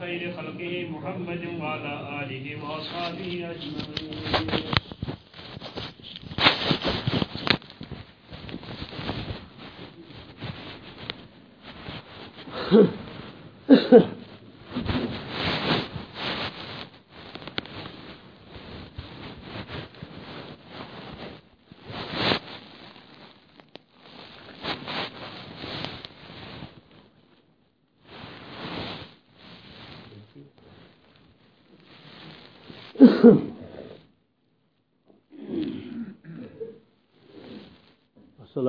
خير خلقه محمد وعلى آله وأصحابه أجمعين.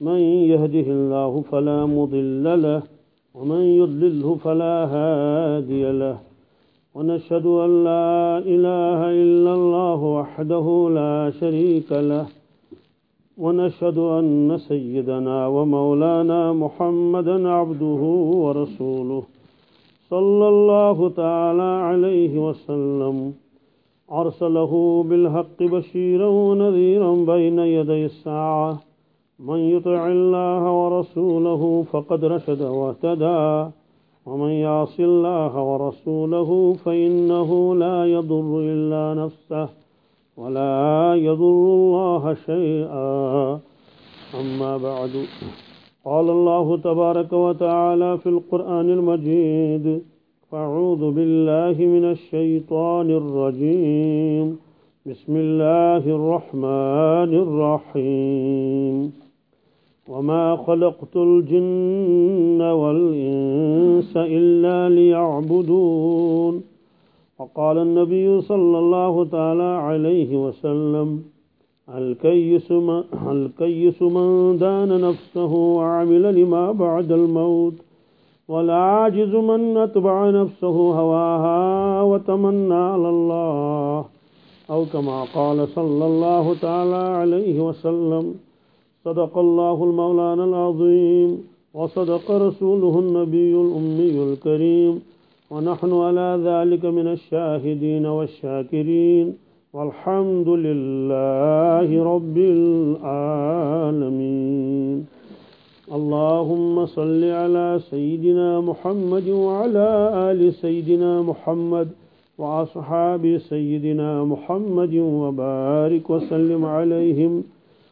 من يهده الله فلا مضل له ومن يضلله فلا هادي له. ونشهد أن لا إله إلا الله وحده لا شريك له. ونشهد أن سيدنا ومولانا محمدا عبده ورسوله صلى الله تعالى عليه وسلم. أرسله بالحق بشيرا ونذيرا بين يدي الساعة. من يطع الله ورسوله فقد رشد واهتدى. ومن يعص الله ورسوله فإنه لا يضر إلا نفسه ولا يضر الله شيئا. أما بعد قال الله تبارك وتعالى في القرآن المجيد فاعوذ بالله من الشيطان الرجيم. بسم الله الرحمن الرحيم. وما خلقت الجن والإنس إلا ليعبدون وقال النبي صلى الله تعالى عليه وسلم الكيس من, الكيس من دان نفسه وعمل لما بعد الموت والعاجز من أتبع نفسه هواها وتمنى على الله أو كما قال صلى الله تعالى عليه وسلم صدق الله المولانا العظيم وصدق رسوله النبي الأمي الكريم ونحن على ذلك من الشاهدين والشاكرين والحمد لله رب العالمين. اللهم صل على سيدنا محمد وعلى آل سيدنا محمد وأصحاب سيدنا محمد وبارك وسلم عليهم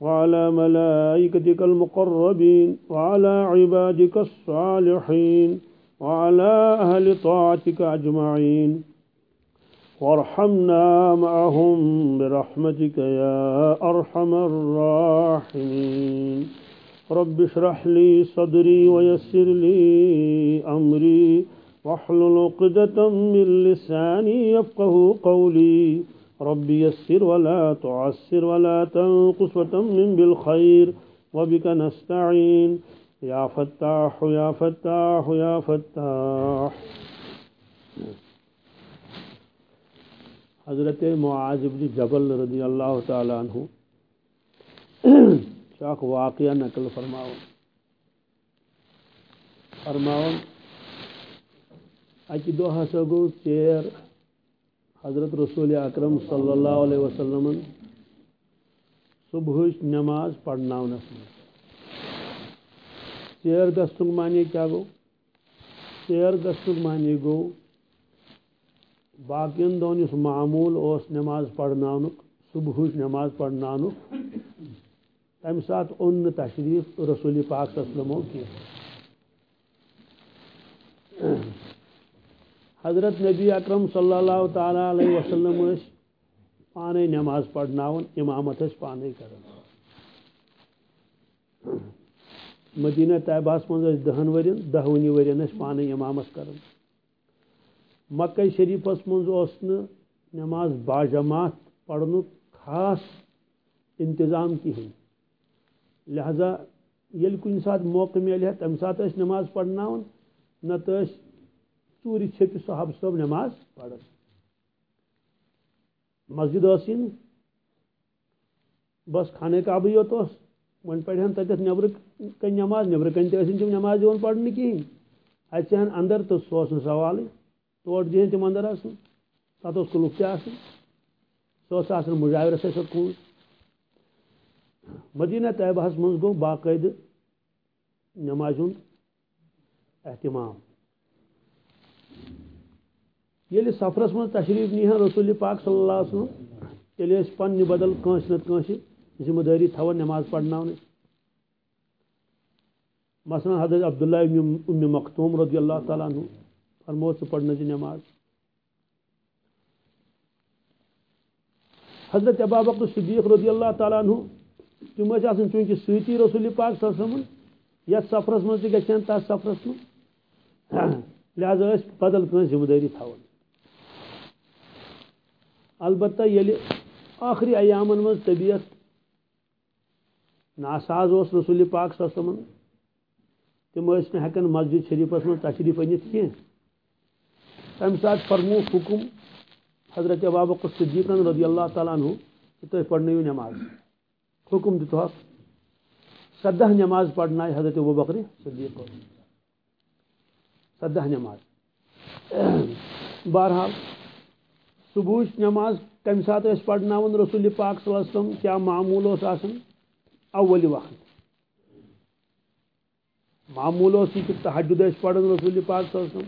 وعلى ملائكتك المقربين وعلى عبادك الصالحين وعلى أهل طاعتك أجمعين. وارحمنا معهم برحمتك يا أرحم الراحمين. رب اشرح لي صدري ويسر لي أمري واحلل عقدة من لساني يفقه قولي. رب يسر ولا تعسر ولا تنقص وتمن بالخير وبك نستعين يا فتاح يا فتاح يا فتاح. حضرت معاذ بن جبل رضی اللہ تعالیٰ عنہ شاک واقعہ نقل فرماؤ فرماؤ دہ ہسا گو ژیر حضرت رسول اکرم صلی اللہ علیہ وسلم صبح نماز پرنس ژیر گھنک معنی کیا گو؟ ژیر گھنک معنی گو، باقین دون اس معمول اس نماز پرنانک صبح نماز پرنانک تمہ سات اون تشریف رسول پاک صلی اللہ علیہ وسلم کی۔ حضرت نبی اکرم صلی اللہ تعالیٰ علیہ وسلم پانے نماز پڑھناون، امامت پانے کران مدینہ طیبہس منٛز دہن ورین دہوٕنی ورین پانے امامت کران مکہ شریفس منٛز نماز باجماعت پرنُک خاص انتظام کہیٖنۍ لہذا ییٚلہِ کُنہِ ساتہٕ موقعہٕ میلہِ ہا تمہِ نماز پرناوان نتہٕ ٲسۍ ژوٗرِ چھپہِ صحابہٕ صٲب نماز پران مسجد ٲسٕے بس خانہ کعبٕے یوت اوس وۄنۍ پرہن تتٮ۪تھ نٮ۪برٕ کَنۍ نٮ۪ماز نٮ۪برٕ کَنۍ تہِ ٲسِنۍ تِم نٮ۪ماز یِوان پرنہٕ کِہیٖنۍ اندر تہٕ سُہ اوس نہٕ سوالٕے تور دِہن تِم اندر اژنہٕ تتھ اوس کُلُف تہِ آسان سُہ مدینہ طیبہس منٛز گوٚو باقٲعدٕ نٮ۪مازِ اہتمام۔ ییٚلہِ سفرس منٛز تشریٖف نی رسول پاک صلی اللہ علیہ وسلم۔ تیٚلہِ ٲسۍ پننہِ بدل کٲنٛسہِ نتہٕ کٲنٛسہِ ذمہٕ دٲری تھاوان نٮ۪ماز پرناونٕچ مثلاً حضرت عبداللہ ابن مختوم رضی اللہ تعالیٰ عنہ فرمو ژٕ پرنٲیزِ جی نٮ۪ماز حضرت ابابق صدیق رضی اللہ تعالیٰ عنہ تم ٲسۍ آسان چوٗنٛکہِ سۭتی رسول پاک صلی اللہ علیہ وسلم یتھ سفرس منٛز تہِ گژھِ ہن تتھ سفرس منٛز۔ لہذا ٲسۍ بدل کٲنٛسہِ ذمہٕ دٲری تھاوان۔ البتہ ییٚلہِ ٲخری ایامن منٛز طبیعت ناساز اوس رسول پاک صلی اللہ علیہ وسلم تم ٲسۍ نہٕ ہٮ۪کان مسجد شریفس منٛز تشریٖف أنِتھ کینٛہہ تمہِ ساتہٕ فرمووُکھ حُکُم حضرت ابابق صدیقن رضی اللہ تعالیٰ عنہ کہ تُہۍ پرنٲیِو نٮ۪ماز حُکُم دِتُکھ سدہ ہاں۔ نٮ۪ماز پرنایہِ حضرت ابوبکر صدیق۔ سدہ نٮ۪ماز بہرحال صبحٕچ نٮ۪ماز کمہِ ساتہٕ ٲسۍ رسول پاک صلی اللہ علیہ وسلم کیٛاہ معموٗل اوس آسان اولہِ وقت۔ معموٗل اوس یہِ کہِ تحجُد رسول پاک صلی اللہ علیہ وسلم۔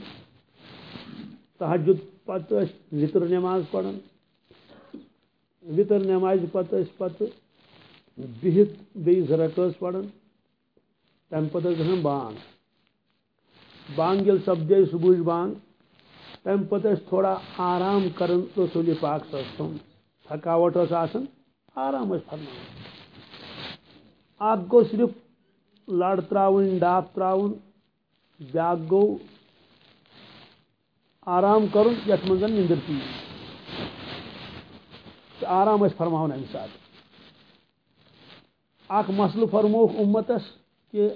تحجُد پتہٕ ٲسۍ وِتر نٮ۪ماز پران وِتر نٮ۪مازِ پتہٕ ٲسۍ پتہٕ بِہِتھ بیٚیہِ زٕ رکٲژ پران بانگ۔ بانگ ییٚلہِ سپدے صبحٕچ بانگ۔ تمہِ پتہٕ ٲسۍ تھوڑا آرام کران رسول پاک صلی اللہ علیہ وسلم تھکاوٹ ٲس آسان آرام ٲسۍ فرماوان اکھ گوٚو صرف لڑ تراوٕنۍ ڈاپ تراوُن بیاکھ گوٚو آرام کرُن یتھ منٛز نندٕر پی آرام ٲسۍ فرماوان امہِ ساتہٕ اکھ مسلہٕ فرمووُکھ اُمتس کہِ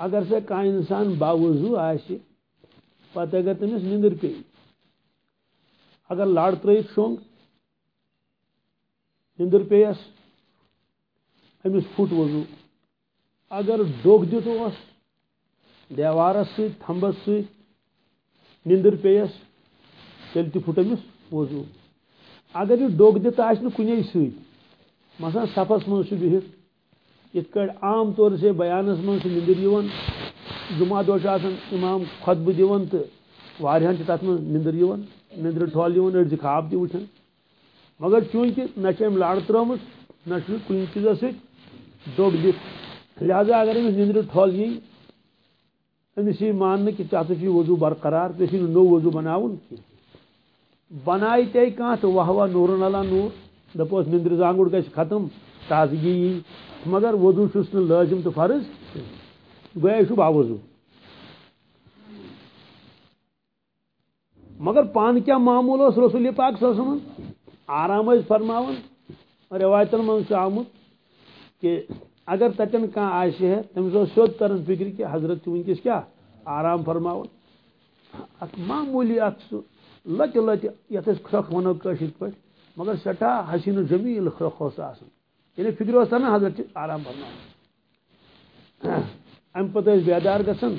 اگر سا کانٛہہ انسان باوضوٗ آسہِ پتہٕ اگر تٔمِس نندٕر پیٚیہِ اگر لڑ ترٲیِتھ شۄنٛگ نندٕر پیٚیس أمِس پھُٹ وضوٗ اگر ڈوٚکھ دِتھ اوس دیوارس سۭتۍ تھمبس سۭتۍ نندٕر پیٚیس تیٚلہِ تہِ پھُٹ أمِس وضوٗ۔ اگر یہِ ڈوٚکھ دِتھ آسہِ نہٕ کُنے سۭتۍ مثلاً صفس منٛز چھُ بِہِتھ یِتھ کٲٹھۍ عام طور سے بیانس منٛز چھِ یِوان جُمعہ دۄہ چھُ آسان اِمام خۄطبہٕ دِوان تہٕ واریاہن چھِ تتھ منٛز نندٕر یِوان نندرِ ٹھۄل جی خاب مگر چوٗنٛکہِ نہ لڑ ترٲومٕژ نہ چھُ کُنہِ چیٖزس سۭتۍ لہذا اگر أمِس نندرِ ٹھۄل یی أمِس یی ماننہٕ کہِ ژےٚ ہسا برقرار ژےٚ چھُے نہٕ نوٚو وضوٗ بناوُن کینٛہہ بنایہِ تے کانٛہہ واہ واہ نوٗرن اللہ نوٗر دپوس نندرِ زانگُڑ گژھِ ختم، تازگی، مگر وضوٗ چھُس نہٕ لٲزِم تہٕ فرض، گویا یہِ چھُ باوضوٗ مگر پانہٕ کیٛاہ معموٗل اوس رسول پاک صلی اللہ علیہ وسلم۔ آرام ٲسۍ فرماوان رٮ۪وایتن منٛز چھُ آمُت کہ اگر تتٮ۪ن کانٛہہ آسہِ ہے تٔمِس اوس سیوٚد تران فِکرِ کہِ حضرت چھُ وٕنکیٚس کیٛاہ آرام فرماوان اکھ معموٗلی اکھ سُہ لۄتہِ لۄتہِ یتھ أسۍ ونو کٲشِر پٲٹھۍ مگر سٮ۪ٹھاہ حسیٖن و جمیٖل کھرٛکھ اوس آسان ییٚلہِ یعنی فِکرِ اوس حضرت آرام فرماوان امہِ پتہٕ ٲسۍ بیدار گژھان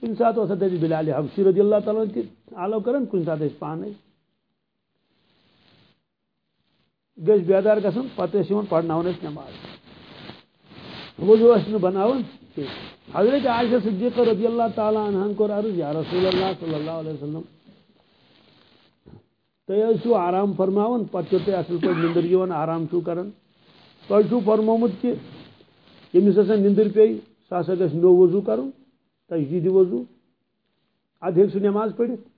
کُنہِ ساتہٕ اوس تتہِ جی بِلالہِ حبشی رضی اللہ تعالیٰ تہِ آلو کران کُنہِ ساتہٕ ٲسۍ پانے گٔژھۍ بیدار گژھان پتہٕ ٲسۍ یِوان پرناوان ٲسۍ نٮ۪ماز وضوٗ ٲسۍ نہٕ بناوان کینٛہہ حضرت عائشہ صدیقہ رضی اللہ تعالیٰ عنہن کوٚر عرض، یا رسول اللہ صلی اللہ علیہ وسلم تُہۍ حظ چھِو آرام فرماوان پتہٕ چھِو تۄہہِ اصل پٲٹھۍ نندٕر یِوان آرام چھِو کران تۄہہِ چھُو فرمومُت کہِ ییٚمِس ہسا نندٕر پیٚیہِ سُہ ہسا گژھِ نوٚو وضوٗ کرُن تجدیٖدِ وضوٗ ادٕ ہیٚکہِ سُہ نٮ۪ماز پٔرِتھ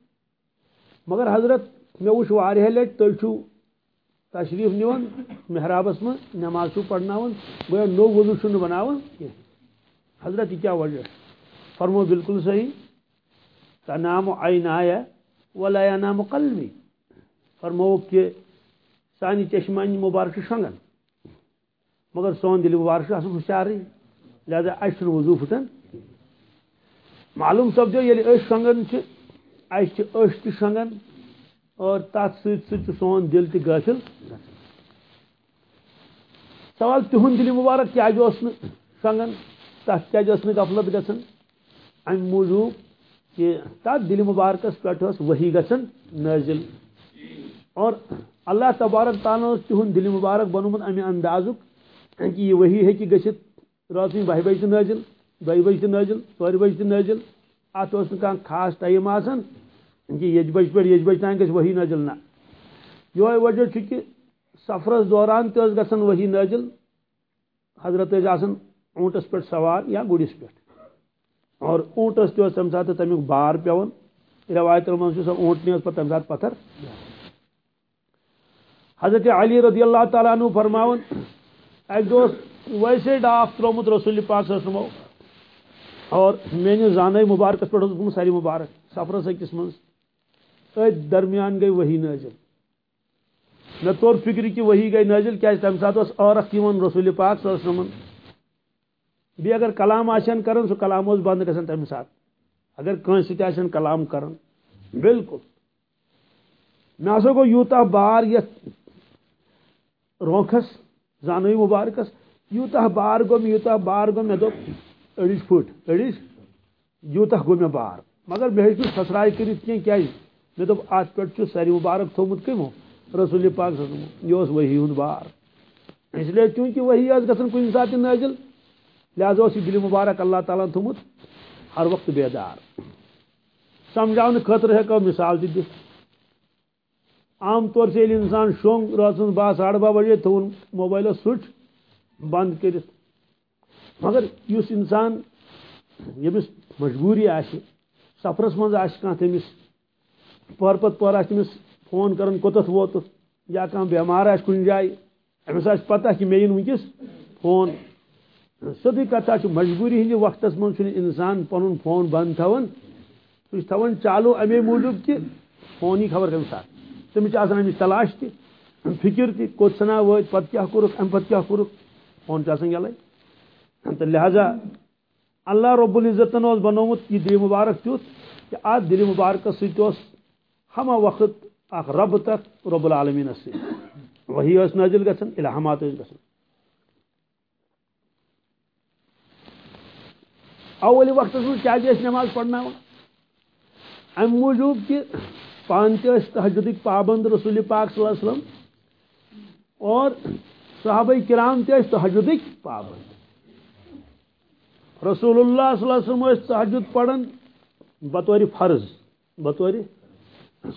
مگر حضرت مےٚ وٕچھ واریاہ لٹہِ تُہۍ چھِو تشریف نوان محرابس من نماز چھو پڑھناون گویا نو وضو چھو بناون۔ کینٛہہ حضرت یہ کیا وجہ؟ فرمو بالکل صحیح، تنام عینایا ولا ینام قلبی۔ فرمو کہ سانی چشمانی مبارک شنگن۔ مگر سون دل مبارک آسان ہوشیاری لہذا اچھن وضو پھٹن معلوم سپدو ییٚلہِ یعنی أسۍ شۄنگان چھِ اور تَتھ سۭتۍ سۭتۍ سون دل تہِ سوال تِہُنٛد دِلہِ مُبارک کیٛازِ اوس نہٕ شۄنگان غفلت گژھان اَمہِ موٗجوٗب کہ تَتھ دِلہِ مُبارکَس پٮ۪ٹھ ٲس ؤحی گژھان نٲزِل اور اللہ تبارک تعالیٰ اوس تِہُنٛد دِلہِ مُبارک بنومُت اَمہِ اندازُک کہ یہِ ؤحی ہیٚکہِ گٔژھِتھ راتھٕنۍ بَہہِ بَجہِ تہِ نٲزِل دۄیہِ بَجہِ تہِ نٲزِل ژورِ بَجہِ تہِ نٲزِل اتھ اوس نہٕ کانٛہہ خاص ٹایم آسان کہ ییٚتہِ بَجہِ پٮ۪ٹھ ییٚتہِ بَجہِ تام گژھِ ؤحی نٲزِل نہ۔ یِہوے وجہ چھُ کہ سفرس دوران تہِ ٲس گژھان ؤحی نٲزِل حضرت ٲسۍ آسان اوٗنٛٹس پٮ۪ٹھ سوار یا گُرِس پٮ۪ٹھ اور اوٗنٛٹس تہِ اوس تَمہِ ساتہٕ تَمیُک بار پیٚوان رٮ۪وایتن منٛز چھُ سۄ اوٗنٛٹنہِ ٲس پَتہٕ تَمہِ ساتہٕ پتھر۔ حضرت علی رضی اللہ تعالیٰ عنہ فرماوان اکہِ دۄہ اوس ویسے ڈاف ترومت رسول پاک صٲبو اور میٲنِس زانے مبارکس پٮ۪ٹھ اوس ساری مبارک سفرس أکِس منٛز أتھۍ درمیان گٔے ؤحی نٲزِل مےٚ توٚر فِکرِ کہِ ؤحی گٔے نٲزِل کیازِ تَمہِ ساتہٕ اوس ٲرکھ یِوان رسول پاک صٲب وسلمن بیٚیہِ اگر کلام آسن کران سُہ کلام اوس بنٛد گژھان تَمہِ ساتہٕ اگر کٲنٛسہِ سۭتۍ آسن کلام کران بالکل۔ مےٚ ہسا گوٚو یوٗتاہ بار یتھ رونٛکھس زانوی مبارکس یوٗتاہ بار گوٚو مےٚ یوٗتاہ بار گوٚو مےٚ دوٚپ أڑِچ پھٕٹ أڑِچ یوٗتاہ گوٚو مےٚ بار مگر مےٚ ہیٚچ نہٕ سسراے کٔرِتھ کینٛہہ کیازِ مےٚ دوٚپ اتھ پٮ۪ٹھ چھُ ساری مبارک تھوٚمُت کٔمو رسول پاک صٲب یہِ اوس ؤحی ہُنٛد بار اس لیے چوٗنٛکہِ ؤحی ٲس گژھان کُنہِ ساتہٕ تہِ نٲزِل لہذا اوس یہِ دِلہِ مبارک اللہ تعالیٰ ہن تھوٚمُت، ہر وقتہٕ بیدار۔ سمجھاونہٕ خٲطرٕ ہٮ۪کو مثال تہِ دِتھ عام طور سے ییٚلہِ اِنسان شۄنٛگ رٲژ سٕنٛز باہ بجے تھوٚوُن موبایلس سُچ بنٛد کٔرِتھ مگر یُس اِنسان ییٚمِس مجبوٗری آسہِ، سفرس منٛز آسہِ کانٛہہ تٔمِس پٔہر پتہٕ پٔہر آسہِ فون کران کوٚتتھ ووتُکھ یا کانٛہہ بٮ۪مار آسہِ کُنہِ جایہِ، أمِس آسہِ پتہ کہِ مےٚ یِن وٕنکیٚس فون۔ سیٚودُے کتھا چھِ مجبوٗری ہِنٛدِ وقتس منٛز چھُنہٕ اِنسان پنُن فون بنٛد تھاوان، سُہ چھُ تھاوان چالوٗ امے موٗجوٗب کہِ فون یی خبر کمہِ ساتہٕ؟ تٔمِس چھِ آسان امِچ تلاش تہِ، فِکر تہِ، کوٚت ژھٕنا وٲتۍ، پتہٕ کیٛاہ کوٚرُکھ، امہِ پتہٕ کیٛاہ کوٚرُکھ، فون چھُ تہٕ لہذا اللہ رب العزتن اوس بنومُت یہِ دِلہِ مُبارک تیُتھ کہ اتھ دِلہِ مُبارکس سۭتۍ اوس وقت اکھ رب تتھ رب العالمیٖنس سۭتۍ وہی ٲس نٲزِل گژھان الحامات ٲسۍ گژھان اول وقتس منٛز کیازِ ٲسۍ نٮ۪ماز پرناوان امہِ موٗجوٗب کہ پانہٕ تہِ ٲسۍ تہجدٕکۍ پابنٛد رسول پاک صلی اللہ علیہ وسلم اور صحابہ کرام تہِ ٲسۍ تہجدٕکۍ پابنٛد۔ رسول اللہ صلی اللہ علیہ وسلم ٲسۍ تہجد پران بطور فرض بطور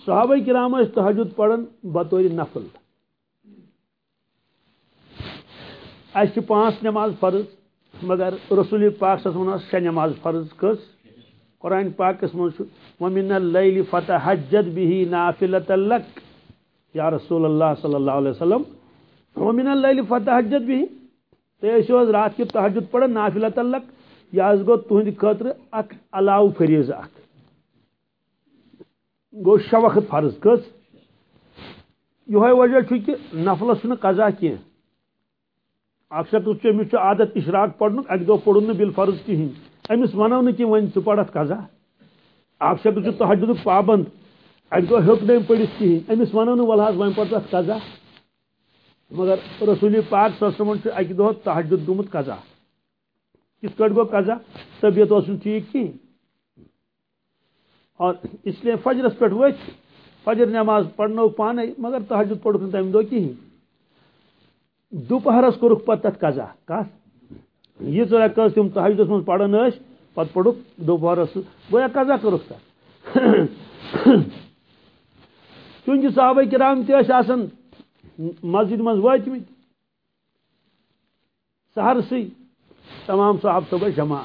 صحابہ کرام ٲسۍ تہجد پران بطور نفل اَسہِ چھِ پانٛژھ نٮ۪ماز فرض مگر رسول پاک صلی اللہ علیہ وسلم شےٚ نٮ۪ماز فرض کٔژ قرآن پاکس منٛز چھُ وَمِن اللیلی فتحجد بِہی نافلۃ لک یا رسول اللہ صلی اللہ علیہ وسلم وَمِن اللیلی فتحجد بِہی تُہۍ ٲسِو حظ رات کیُت تحجد پران نافلۃ لک یہِ حظ گوٚو تُہنٛدِ خٲطرٕ اکھ علاوٕ فریٖض اکھ گوٚو شےٚ وقت فرض کٔژ یِہوے وجہ چھُ کہِ نفلس چھُنہٕ قزا کینٛہہ اکثر تُہۍ چھُ عادت اشراق پرنُک اکہِ دۄہ پوٚرُن نہٕ فرض کِہینۍ أمِس وَنو نہٕ کہِ وۄنۍ ژٕ پرتھ قزا اکثر تُہۍ چھُ تحجدُک پابنٛد۔ اکہِ دۄہ ہیوٚک نہٕ أمۍ پٔرِتھ کِہینۍ أمِس وَنو نہٕ وَلہٕ حظ وۄنۍ پَر تَتھ قزا مگر رسوٗلی پاک صٲبن چھُ اکہِ دۄہ تحجد گوٚمُت قزا کِتھ کٲٹھۍ گوٚو قزا طبیعت اوس نہٕ ٹھیٖک اور اس لیے فجرس پٮ۪ٹھ ؤتھۍ فجر نٮ۪ماز پرنووُکھ پانے مگر تحجد پوٚرُکھ نہٕ تَمہِ دۄہ کِہینۍ دُپہرس کوٚرُکھ پتہٕ تتھ قزا کتھ یِژ رٮ۪کٲژ تِم تحجدس منٛز پران ٲسۍ پتہٕ پوٚرُکھ دُپہرس گویا قزا کوٚرُکھ تتھ چوٗنٛکہِ صحابہ کرام تہِ آسان مسجد منٛز وٲتمٕتۍ سہرسٕے تمام صحاب صٲب جمع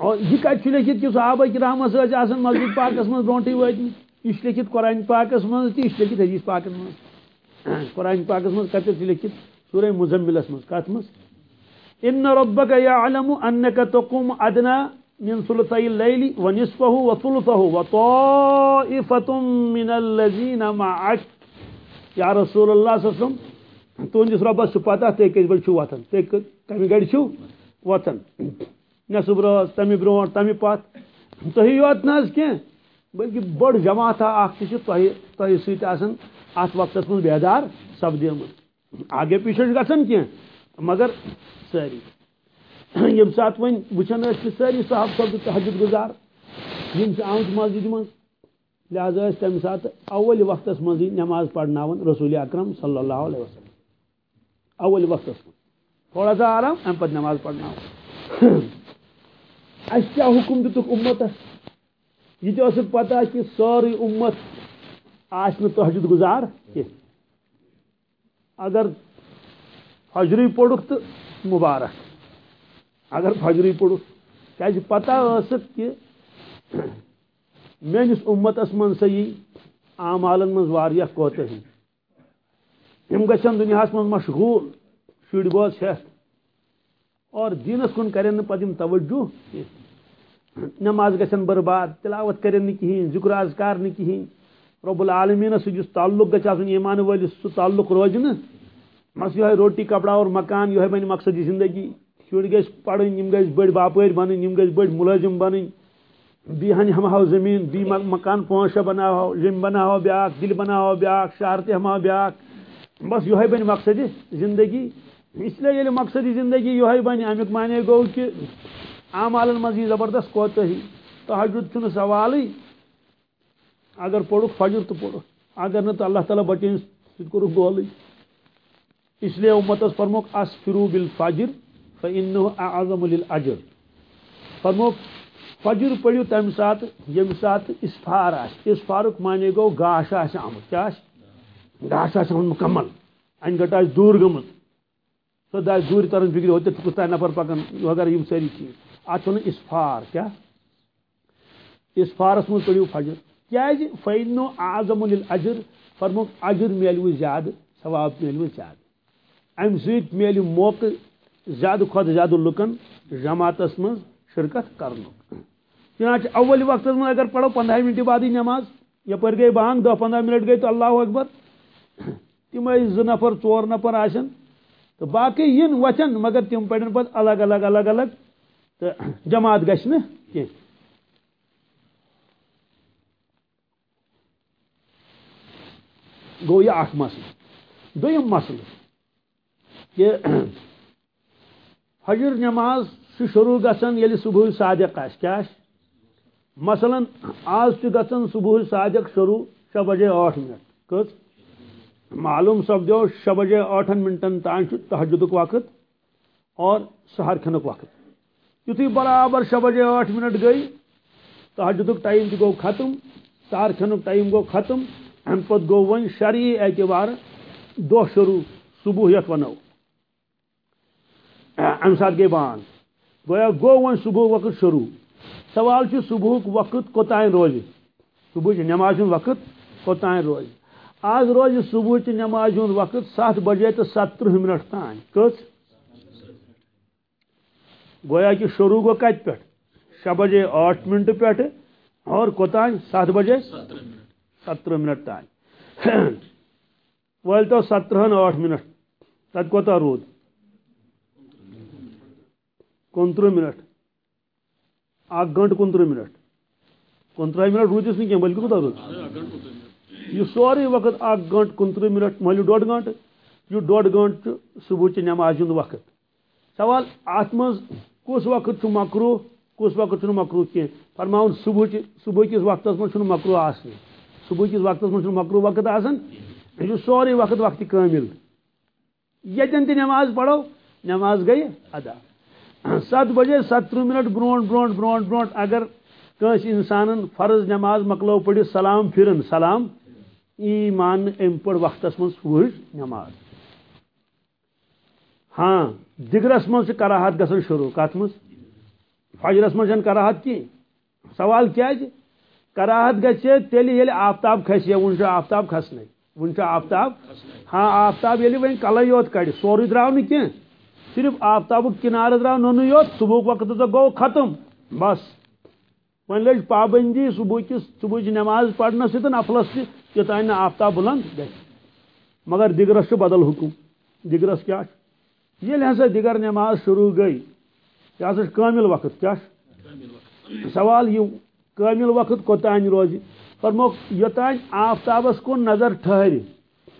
اور یہ کتہِ چھُ لیکھِتھ کہ صحابہ کرامس ٲسۍ آسان مسجد پاکس منٛز برونٛٹھٕے وٲتمٕتۍ یہِ چھُ لیکھِتھ قرآن پاکس منٛز تہِ یہِ چھُ حدیث پاکس منٛز قرآن پاکس مز کتر لکھت؟ سورہ مزملس مز کت مز ان ربك يعلم انك تقوم ادنى من ثلثي الليل ونصفه وثلثه وطائفة من الذين معك یا رسول اللہ صلی اللہ علیہ وسلم تہندس ربس پتہ تھی کس بل وتان تھی کمہ گڑ وتان نصب رس تمہ برو تمہ پت تھی یوت نا کی بلکہ بڑ جماعت اخ تہ ستان ات وقت من بیدار سپدیم آگے پیچھے گھن کی مگر ساری یم سات ون وچان ساری صاحب صاحب تحجد گزار۔ یم آمت مسجد من۔ لہذا تمہ سات اول وقت من نماز پڑھنا رسول اکرم صلی اللہ علیہ وسلم۔ اول وقت من تھوڑا سا آرام اچھا ام پتہ نماز پڑھنا ہو اس کیا حکم دتک امتس یہ تو پتہ کہ ساری امت آج آس تحجد گزار اگر فجری پوڑک تو مبارک. اگر فجری پوڑک کیا جی پتہ ثت کہ میس امتس من سا یہ اعمالن من واریاہ کوتہی یم گھن دنیا من مشغول شر بوز ہیت اور دینس کن کرن پتہ توجہ۔ نماز گھن برباد، تلاوت کرن کہین ذکر اذکار کہین رب العالمین سس تعلق گھس ایمان ولس سہ تعلق روز نا مس یہ روٹی، کپڑا اور مکان یہ بن مقصدی زندگی۔ شر گھس پڑھن گھس بڑ باپر بن یم گھس بڑ ملازم بن بیہن ہم ہاو زمین، بی مکان پانچ شہ بناو یم بناو بیاکھ، دل بناو بیاکھ، شہر تہ ہماو بیاکھ۔ بس یہ بن مقصدی زندگی، اس لیے یل مقصدی زندگی یہ بن امیک معنی گو کہ اعمالن مز زبردست کوتہی تحجد چھ سوالی، اگر پوڑک فجر تو پوڑک اگر نہ تو اللہ تعالیٰ بچین سب کور گول اس لیے امتس فرموک، اسفرو بالفجر فانه اعظم للاجر فرموک، فجر پڑھو تمہ سات یم سات اسفار آس اسفارک معنی گو گاش آس آمت کیا گاش آس آمت مکمل. ان گٹ آس دور گمت سو دس دور ترن فکر ہوتے کس نفر پکان وغیرہ یم ساری چیز ات اسفار کیا؟ اسفارس من پڑھو فجر. کیازِ جی؟ فینو اعظم الاجر فرموک اجر میلو زیادہ ثواب میلو زیادہ ام سۭتۍ میلہِ موقع زیادہ کھۄتہٕ زیادہ لُکن جماعتس منٛز شرکت کرنُک چنانچہ اول وقت منٛز اگر پڑھو پندہ منٹ بعدٕے نماز یپٲرۍ گٔے بانگ دہ پندہ منٹ گٔے تو اللہ اکبر تِمے زٕ نفر، ژور نفر آسن تو باقی ین وچن مگر تم پڑن پتہٕ الگ الگ الگ الگ تہٕ جماعت گژھِ نہٕ گو یہ اخ مسل دم مسل کہ حجر نماز شروع گھن یل صبح صادق آس کیا مثلا آز گھن صبح صادق شروع شے بجے ٲٹھ منٹ۔ کس معلوم سپدو شے بجے ٲٹھن منٹن تان تحجد وقت اور سہر کھن وقت یتھی برابر شے بجے ٲٹھ منٹ گئی تحجد ٹائم تہ گو ختم سہر کھن ٹائم گو ختم ام پت گو ون شرعی اعتبار دہ شروع صبح یت ونو ام سات گئی بان۔ گویا گو ون صبح وقت شروع۔ سوال چھ صبح وقت کوتان روز صبح نماز وقت کوتان روز آز روز صبح چہ نماز وقت سات بجے تو سترہ منٹ تان کس گویا کہ شروع گو کت پہ شے بجے آٹھ منٹ پہ اور کوتان سات بجے؟ سترہ منٹ تان ول تو سترہن ٲٹھ منٹ۔ تت کوتاہ رود؟ کنترہ منٹ۔ اک گنٹ کنترہ منٹ۔ کنترہ منٹ رودس نی بلکہ کوتاہ رود؟ یہ سوری وقت اک گنٹ کنترہ منٹ ملو ڈوڑ گنٹ یہ ڈوڑ گنٹ صبح چہ نماز ہند وقت۔ سوال ات مز کس وقت مکرو کس وقت مکرو کی فرماؤن صبح صبح کس وقت من مکرو آسن؟ صبح کس وقت من مکرو وقت آسان یہ سوری وقت وقت کامل۔ یتن تہ نماز پڑھو، نماز گئی ادا۔ ست بجے سترہ منٹ برونٹ برونٹ برونٹ برونٹ اگر کنس انسان فرض نماز مکلو پڑھ سلام پھرن، سلام۔ ای مان ام پڑ وقت من صبح نماز. ہاں دگرس من کراہت گھن شروع کت مز فجرس من کراہت کی؟ سوال کیا جی؟ کراہت گھے تیل یل آفتاب کھسے ون آفتاب کھسنے ون آفتاب؟ ہاں آفتاب ییٚلہِ وۄنۍ کلے یوت کڑِ سورُے درٛاو نہٕ کینٛہہ صرف آفتابُک کِنارٕ درٛاو نُنٕے یوت صبحُک وقت ہسا گوٚو ختم. بس. وۄنۍ لٔج پابندی صبحکِس صبحٕچ جی نٮ۪ماز پرنس سۭتۍ افلس تہِ یوٚتانۍ نہٕ آفتاب بُلنٛد گژھِ مگر دِگرس چھُ بدل حُکم۔ دِگرس کیٛاہ چھُ ییٚلہِ ہسا دِگر نٮ۪ماز شروٗع گٔے یہِ ہسا چھُ کٲمِل وقت۔ کیٛاہ چھُ سوال یہِ کٲمِل وقت کوٚتانۍ روزِ فرموکھ یوٚتانۍ آفتابس کُن نظر ٹھہرِ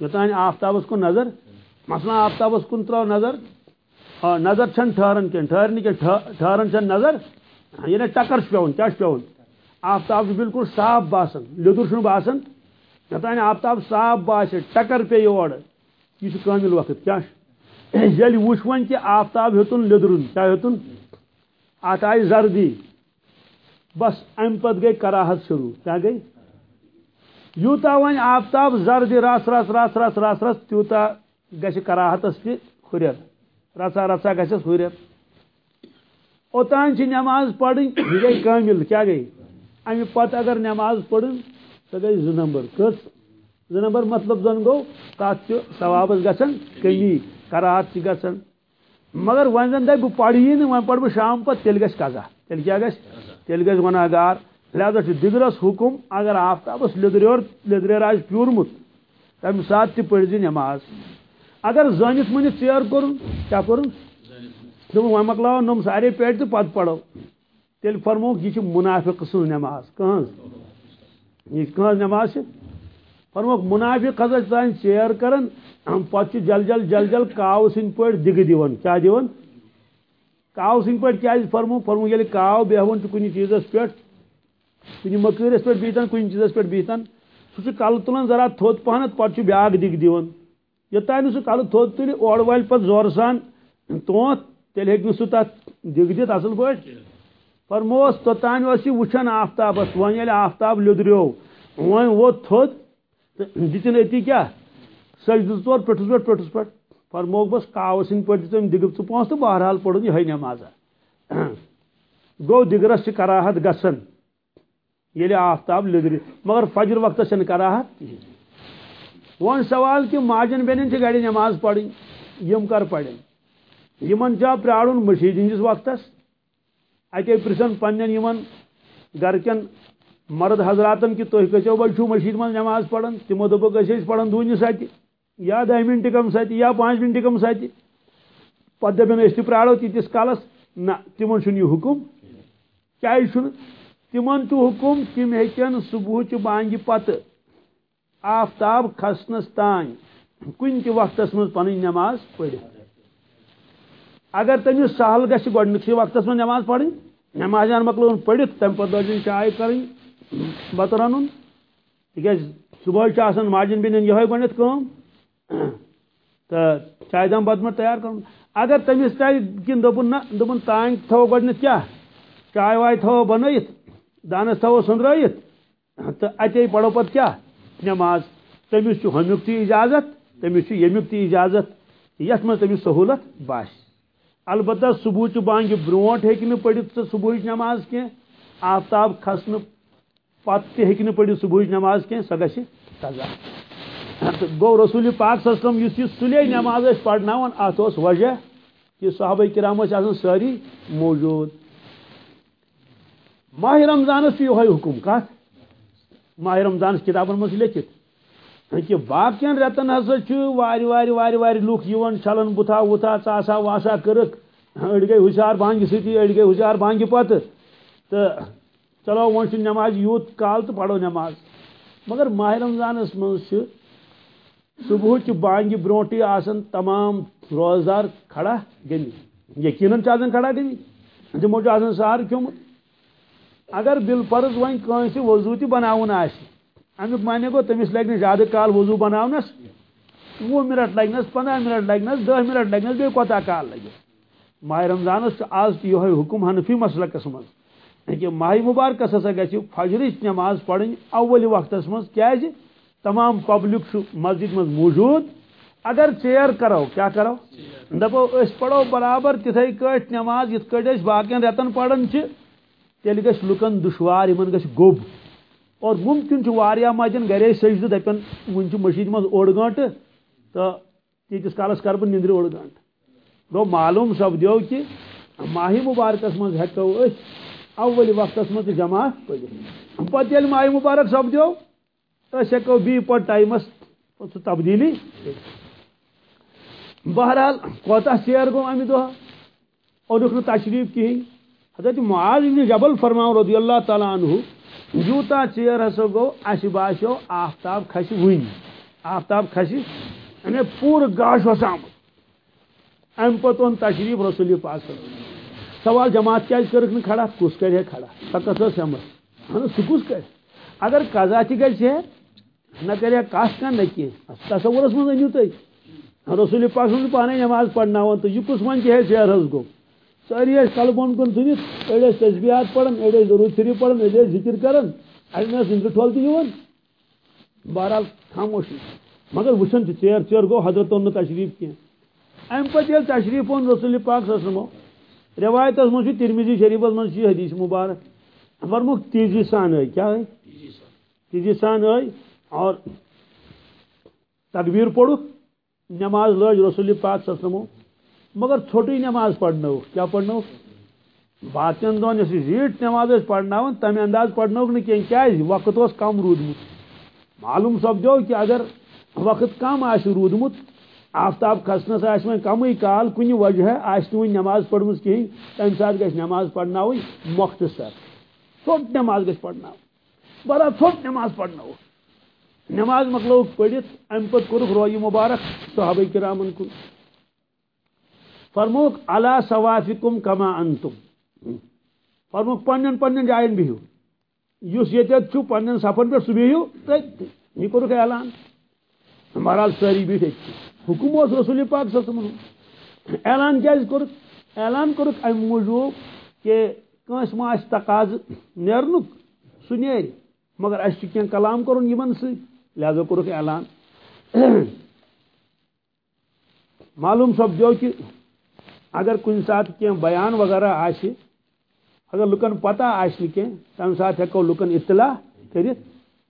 یوٚتانۍ آفتابس کُن نظر۔ مثلاً آفتابس کُن ترٛٲو نظر۔ آ نظر چھنہٕ ٹھہران کینٛہہ ٹھہرِ نہٕ کینٛہہ ٹھہران چھنہٕ نظر۔ یعنی ٹکر چھُ پیوان کیٛاہ چھُ پیوان آفتاب چھُ بالکل صاف باسان لیٚدُر چھُنہٕ باسان یوٚتانۍ آفتاب صاف باسہِ ٹکر پیٚیہِ اورٕ یہ کامل وقت کیا ییٚلہِ وٕچھ وۄنۍ کہ آفتاب ہیوٚتُن لیٚدرُن کیٛاہ ہیوٚتُن اتھ آیہِ زردی بس امہِ پتہٕ گٔے کراہت شروٗع کیٛاہ گٔے یوٗتاہ وۄنۍ آفتاب زردی رژھ رژھ رژھ رژھ رژھ رژھ تیوٗتاہ گژھِ کراہتس تہِ ہُرٮ۪ر رژھا رژھا گژھٮ۪س ہُرٮ۪ر اوٚتانۍ چھِ نٮ۪ماز پرٕنۍ یہِ گٔے کٲمِل کیٛاہ گٔے امہِ پتہٕ اگر نٮ۪ماز پٔرٕن سۄ گٔے زٕ نمبر کٔژ زٕ نمبر مطلب زن گوٚو تتھ چھُ ثوابس گژھان کمی کراہت چھِ گژھان مگر وۄنۍ زن دپہِ بہٕ پرٕیی نہٕ وۄنۍ پرٕ بہٕ شام پتہٕ تیٚلہِ گژھِ قزا تیٚلہِ کیٛاہ گژھِ تیٚلہِ گژھِ گۄناہ گار لہذا چھُ دِگرس حُکم، اگر آفتابس لیٚدریور لیٚدریر آسہِ پیوٗرمُت تمہِ ساتہٕ تہِ پٔرزِ جی نٮ۪ماز اگر زٲنِتھ مٔنِتھ ژیر کوٚرُن کیٛاہ کوٚرُن دوٚپُن وۄنۍ مۄکلاوو نۄم سارے پیٹہِ تہٕ پتہٕ پرو تیٚلہِ فرمووُکھ یہِ چھِ مُنافِق سٕنٛز نٮ۪ماز کٕہٕنٛز یہ کہاں نماز فرموک منافق ہسا سان ژیر کران پتہٕ جل جل جل جل کاو سٕنٛدۍ پٲٹھۍ دِگہٕ دِوان کیٛاہ دِوان کاو سٕنٛدۍ پٲٹھۍ کیٛازِ فرموک فرموک ییٚلہِ کاو بیٚہوان چھُ کُنہِ چیٖزس پٮ۪ٹھ کُنہِ مٔکۭرِس پٮ۪ٹھ بِہتن کُنہِ چیٖزس پٮ۪ٹھ بِہتن سُہ چھُ ذرا تھوٚد پہنتھ پتہٕ چھُ بیاکھ دِگہٕ دِوان یوٚتانۍ نہٕ سُہ کلہٕ تھوٚد تُلہِ اورٕ والہِ پتہٕ زورٕ سان تونٛت تیٚلہِ ہیٚکہِ نہٕ سُہ تتھ دِگہٕ دِتھ اصل پٲٹھۍ فرموس توٚتانۍ اوس یہِ آفتابس وۄنۍ ییٚلہِ آفتاب لیٚدریو وۄنۍ ووت تھوٚد تہٕ دِتِن أتی کیٛاہ سجدٕ ژور پیٚٹھُس پٮ۪ٹھ پیٚٹھُس پٮ۪ٹھ فرموکھ بس کاوٕ سٕنٛدۍ پٲٹھۍ دِژ أمۍ دِگہٕ ژٕ پونٛسہٕ تہٕ بہرحال پوٚرُن یِہے نٮ۪مازا گوٚو دِگرس چھِ کراہت گژھان ییٚلہِ آفتاب لیٚدرِ مگر فجر وقتس چھنہٕ کراہت. کِہیٖنۍ سوال کہِ ماجن بیٚنٮ۪ن چھِ گرِ نٮ۪ماز پرٕنۍ یِم کر پرن یِمن چھا پیارُن مٔشیٖد ہِنٛدِس وقتس اتے پرژھن پننٮ۪ن یِمن گرکٮ۪ن مرد حضراتن کہ تھی کچو بل چھو مشید من نماز پڑھن تمو دپک أسۍ پڑھن دونہِ ساتہِ یا دہ منٹہِ کم ساتہِ یا پانٛژھ منٹہِ کم ساتہِ پتہٕ دپن أسۍ تہِ پرٛارو تیٖتِس کالس نہ تمن چھُنہٕ یہِ حُکم کیازِ چھُنہٕ تمن چھُ حُکم تِم ہیٚکن صبحچہِ بانگہِ پتہٕ آفتاب کھسنس تانۍ کُنہِ تہِ وقتس منٛز پنٕنۍ نٮ۪ماز پٔرِتھ اگر تٔمِس سہل گژھِ گۄڈنِکسٕے وقتس منٛز نٮ۪ماز پرٕنۍ نٮ۪مازیان مۄکلٲوٕن پٔرِتھ تمہِ پتہٕ لٲجِن چاے کرٕنۍ بتہٕ رنُن تِکیٛازِ صبحٲے چھُ آسان ماجٮ۪ن بیٚنٮ۪ن یِہوے گۄڈنٮ۪تھ کٲم تہٕ دام بتہٕ تیار کرُن اگر تٔمِس ترِ کِنہٕ دوٚپُن نہ دوٚپُن تانۍ تھاوو گۄڈنٮ۪تھ کیٛاہ چاے واے دانس تھاوو سٔنٛدرٲیِتھ تہٕ اتے پرو پتہٕ کیٛاہ نٮ۪ماز تٔمِس چھُ ہُمیُک تہِ اِجازت تٔمِس چھُ ییٚمیُک تہِ اِجازت یتھ البتہ صبحچہِ بانگہِ برونٛٹھ ہیٚکہِ نہٕ پٔرِتھ سۄ صبحٕچ نٮ۪ماز کینٛہہ آفتاب کھسنہٕ پتہٕ تہِ ہیٚکہِ نہٕ پٔرِتھ صبحٕچ نٮ۪ماز کینٛہہ سۄ گژھِ قزا تہٕ گوٚو پاک صٲب یُس یہِ سُلے نٮ۪ماز ٲسۍ پرناوان اتھ وجہ کہِ صحابہ کرام ٲسۍ آسان سٲری موجوٗد۔ ماہِ رمضانس چھُ یِہوے حُکم کتھ ماہِ رمضانس کِتابن منٛز کہِ باقین رٮ۪تن ہسا چھُ وارِ وارِ وارِ وارِ لُکھ یِوان چھلان بُتھا وُتھا واسا کٔرٕکھ أڑۍ گٔے ہُشار بانگہِ سۭتی أڑۍ گٔے ہُشار بانگہِ پتہٕ تہٕ چلو وۄنۍ چھُ نٮ۪ماز کال تہٕ پرو نٮ۪ماز مگر ماہِ رمضانس منٛز چھِ صبحٕچ بانگہِ برونٛٹھٕے آسان تمام روزدار کھڑا گٔمٕتۍ یقیٖنن چھِ آسان کھڑا گٔمٕتۍ تِمو چھُ آسان سہر کھیوٚمُت اگر بالفرض وۄنۍ کٲنٛسہِ وضوٗ تہِ بناوُن آسہِ امیُک معنی گوٚو تٔمِس لگہِ نہٕ زیادٕ کال وضوٗ بناونس وُہ منٹ لگنس پنٛداہ منٹ لگنس دہ منٹ لگنس بیٚیہِ کوتاہ کال لگہِ ماہِ رمضانس چھُ آز تہِ یِہوے حُکم حنفی مسلکس منٛز کہ ماہ مبارکس ہسا گژھِ فجرٕچ نٮ۪ماز پرٕنۍ اولہِ وقتس منٛز کیازِ جی؟ تمام پبلک چھُ مسجد منٛز موٗجوٗد۔ اگر ژیر کرو کیٛاہ کرو؟ دپو أسۍ پرو برابر تِتھے کٲٹھۍ نٮ۪ماز یِتھ کٲٹھۍ أسۍ باقین رٮ۪تن پران چھِ۔ تیٚلہِ گژھِ لُکن دُشوار یِمن گژھِ گوٚب۔ اور مُمکِن چھُ واریاہ گرے سٔجدٕ دپن، وُنہِ چھُ مٔشیٖد منٛز اوٚڑ تو تیتس کالس کر بہ نندر اوڑ گنٹ گو معلوم سپدو کہ ماہ مبارکس من ہیکو اول وقت من جمع پڑھ پتہ یل ماہ مبارک سپدو اس ہیکو بی پہ ٹائمس سہ تبدیلی بہرحال کوتہ ژیر گو امہ دہ اونک نہ تشریف کہین حضرت معاذ بن جبل فرماؤ رضی اللہ تعالیٰ عنہ یوتا ژیر ہسا گو اس باسیو آفتاب کھس ون آفتاب کھس یعنی پور گاش وسام ام پتہ اون تشریف رسول پاک سوال جماعت کیا کرک نہ کھڑا؟ کس کرے کھڑا۔ سہ کس ٲس ہمت اہن سہ کس کرِ۔ اگر قضا تہ گژھِ ہے نہ کرے کس کانٛہہ نہ کینٛہہ تصورس منٛز أنِو تُہۍ رسول پاک صلی پانے نماز پرناوان تو یہ کس من ہے شہر حض گو ساری کل بون کن ثنت اڑ تسبیحات پڑھان اڑ ضرور شریف پڑھان اڑ ذکر کران اڑ نندر ٹھول تہ بہرحال خاموشی مگر وچھن ژیر ژیر گو حضرت اون تشریف کی ام پتہ یل تشریف اون رسول پاک صلی اللہ علیہ وسلم۔ روایت من ترمیزی شریفس من حدیث مبارک۔ فرموک تیزی سان آئی کیا آئی تیزی سان۔ آئی اور تکبیر پڑھک نماز لج رسول پاک وسلم۔ مگر چھوٹی نماز پڑھنو۔ کیا پڑھنو؟ باقین دون اس زیٹ نماز پڑھنا تمہ انداز پڑھنو نی کیا وقت اس کم رودمت معلوم سپدو کہ اگر وقت کم آ رودمت آفتاب کھسنس آس وۄنۍ کمٕے کال کُنہِ وجہ آسہِ نہٕ وٕنہِ نماز پٔرمٕژ کِہیٖنۍ تَمہِ ساتہٕ گژھِ نماز پرناوٕنۍ مۄختصر ژھوٚٹ نماز گژھِ پرناوٕنۍ بڑا ژھوٚٹ نماز پرناوو نماز مکلو پڑھت ام پتہ کورک روی مبارک، صحابہ کرامن کن فرموک علا صوافکم کما انتم۔ فرموک پنن پنن جائن بہو اس یتت چھو پنن سفن پہ سہ بہو یہ کورک اعلان۔ بہرحال ساری بہت حکم اس رسول پاک صلی اللہ اعلان کیا کورک اعلان کورک ام موجوب کہ کنس ما اس تقاض نیرنک سہ نیر مگر اس کی کلام کرن یمن سی لہذا کورک اعلان۔ معلوم سپدو کہ اگر کن سات کی بیان وغیرہ آشی، اگر لکن پتہ آشی کی تم سات ہیکو لکن اطلاع کرت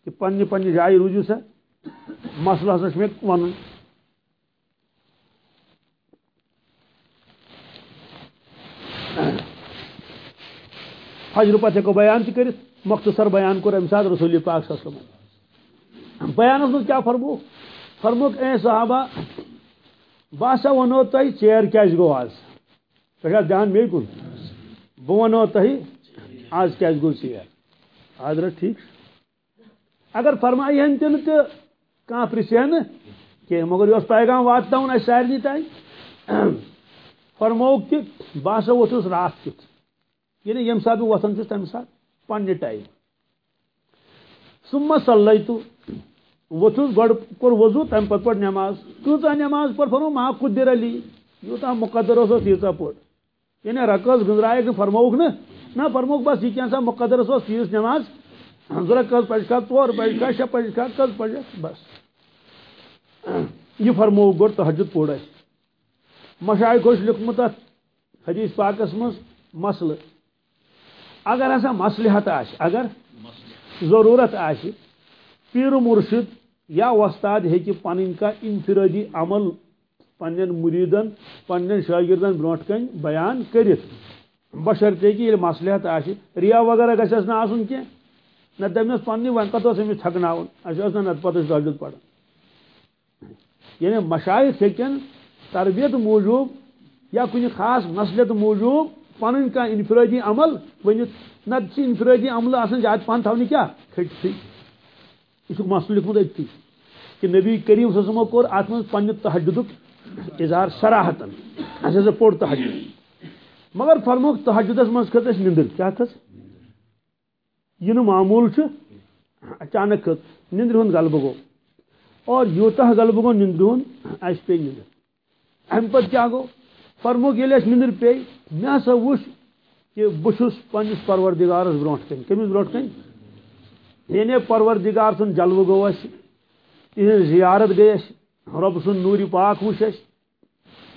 کہ پنہ پنہ جائے روزو سا مسئلہ ہسا میں ون حجر پتہ ہیکو بیان تہ کرت مختصر بیان کور ام سات رسول پاک صلی اللہ علیہ وسلم۔ بیانس من کیا فرمو؟ فرموک اے صحابہ، باسا ونو تہ چیر کیاز گو آز تہ دھیان مے کن بہ ونو تہ آز کیاز گو چیر آز ٹھیک۔ اگر فرمائی ہن تن تہ کان پرسہ کہ مگر یہ پیغام واتن اس سارنی تین فرموک کہ باسا ووتھس رات کت یعنی یم سات بہ وتھان چھس تمہ سات پنہ ٹائم ثم صلیتو۔ ووتھس گۄڈٕ کوٚر وضو تمہِ پتہٕ پٔر نٮ۪ماز کۭژاہ نٮ۪ماز پٔر فرمو ما قدر علی۔ یوٗتاہ مقدر اوس تیٖژاہ پٔر یعنی رقص گٔنٛزرایکھ نہٕ فرمووُکھ نہٕ، نہ فرمووُکھ بس یہِ کینٛژھا مقدرس اوس تیٖژ نٮ۪ماز زٕ رقص پَزِ کھا ژور پَزِ کھا شےٚ پَزِ کھا بس۔ یہِ فرمووُکھ گۄڈٕ تہجد پوٚر اَسہِ مشایہِ خۄش لیوکھمُت اَتھ حدیٖث پاکس منٛز مسلہٕ اگر ہسا مصلحت آسہِ اگر ضروٗرت آسہِ پیر مرشد یا وستاد ہیکہ پن کا انفرادی عمل پن مریدن پن شاگردن بروٹ کن بیان کرت بشرطے کہ مسلحت آہ ریا وغیرہ گھس نا آن کی نہ دمس پنہ ون کت امس تھکنا اچھا، اہس نا پتہ درجت پڑھ یعنی مشائق ہیکن تربیت موجوب یا کن خاص مسلت موجوب پن کا انفرادی عمل ونت نہ انفرادی عمل آسان زیادہ پہن تھونی کیا؟ کھٹی یہ مسل لکھمت اتھی کہ نبی کریم صلی اللہ علیہ وسلم کور ات من پنہ تحجد اظہار سراحتن اس پوڑ تحجد. مگر فرموک تحجدس من کھت اس نندر. کیا کھس یہ معمول اچانک کھت نندر ہند غلبہ گو. اور یوتہ غلبہ گو نندر ہند اس پے نندر. ام پت کیا گو؟ فرموک یل اس نندر پے مے ہسا وچ کہ بہس پنس پروردگارس برونٹ کن کمس برونٹ کن یعنی پروردگار سن جلوہ گو اس. تہذ زیارت گئی اس. رب سن نوری پاک وچ اس.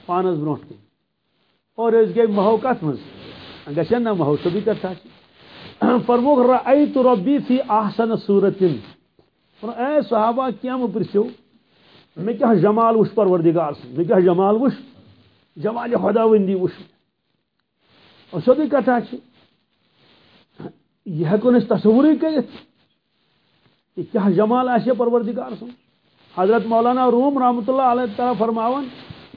پانس برونٹ کن اور اس گئی مہو کت مز گھن نا مہو سبھی کتھا فرموک رأیت ربی فی احسن صورت اے صحابہ کیا پرسو مے کیا جمال وش پروردگار سن مے کیا جمال وش، جمال خداوندی وش۔ اور سیودی کتھا یہ ہیکو نس تصوری کرت یہ کیا جمال آسے پروردگار سن حضرت مولانا روم رحمۃ اللہ علیہ تعالیٰ فرماون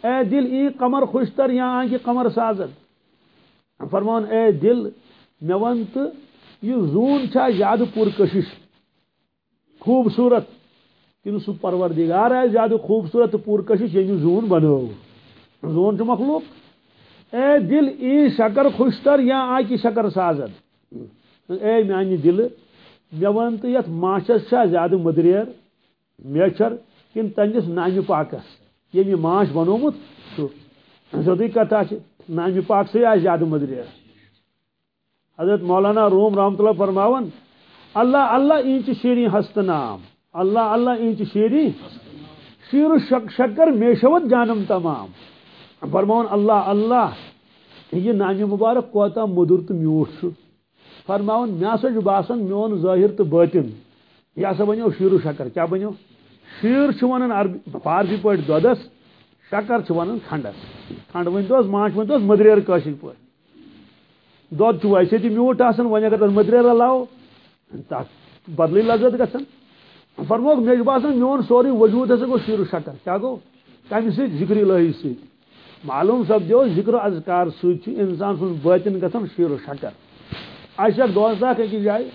اے دل، ای قمر خوشتر یا آنکہ قمر سازد۔ فرمان اے دل، مے ون تو یہ زون چھا زیادہ پرکشش خوبصورت۔ کن سہ پروردگار ہے زیادہ خوبصورت پرکشش یم زون بنو۔ زون چھ مخلوق۔ اے دل، ای شکر خوشتر یا آنکہ شکر سازد۔ اے میانی دل، مے ون تو یت ماچس چھا زیادہ مدریر میچر کن تنس نامہ پاکس۔ یم یہ ماچ بنومت سیودی کتھا نامہ پاک سے آ زیادہ مدریر حضرت مولانا روم رحمت اللہ فرماون، اللہ اللہ اینچ شیری ہست نام. اللہ اللہ اینچ شیری شیر شک، شکر میشوت جانم تمام. فرماون، اللہ اللہ، یہ نام مبارک کوتا مدر تو میوٹ فرماون مے سا باسان میون ظاہر تو باطن. یہ ہسا بنو شیر شکر. کیا بنو شیر ونان عربی فارسی پہ دودس، شکر ونان کھنڈس۔ کھنڈ ون ماچ ون مدریر کاشر پہ دود ویسے تھی میوٹ آسان ون اگر تر مدریر لاو تک بدلی لذت گھن فرموک مے باسان میون سوری وجود ہسا گو شیر و شکر۔ کیا گو؟ کم سی ذکر الہی سی معلوم سپدو ذکر اذکار ست انسان سن باطن گھن شیر و شکر۔ اس دوست اخ أکس جائے،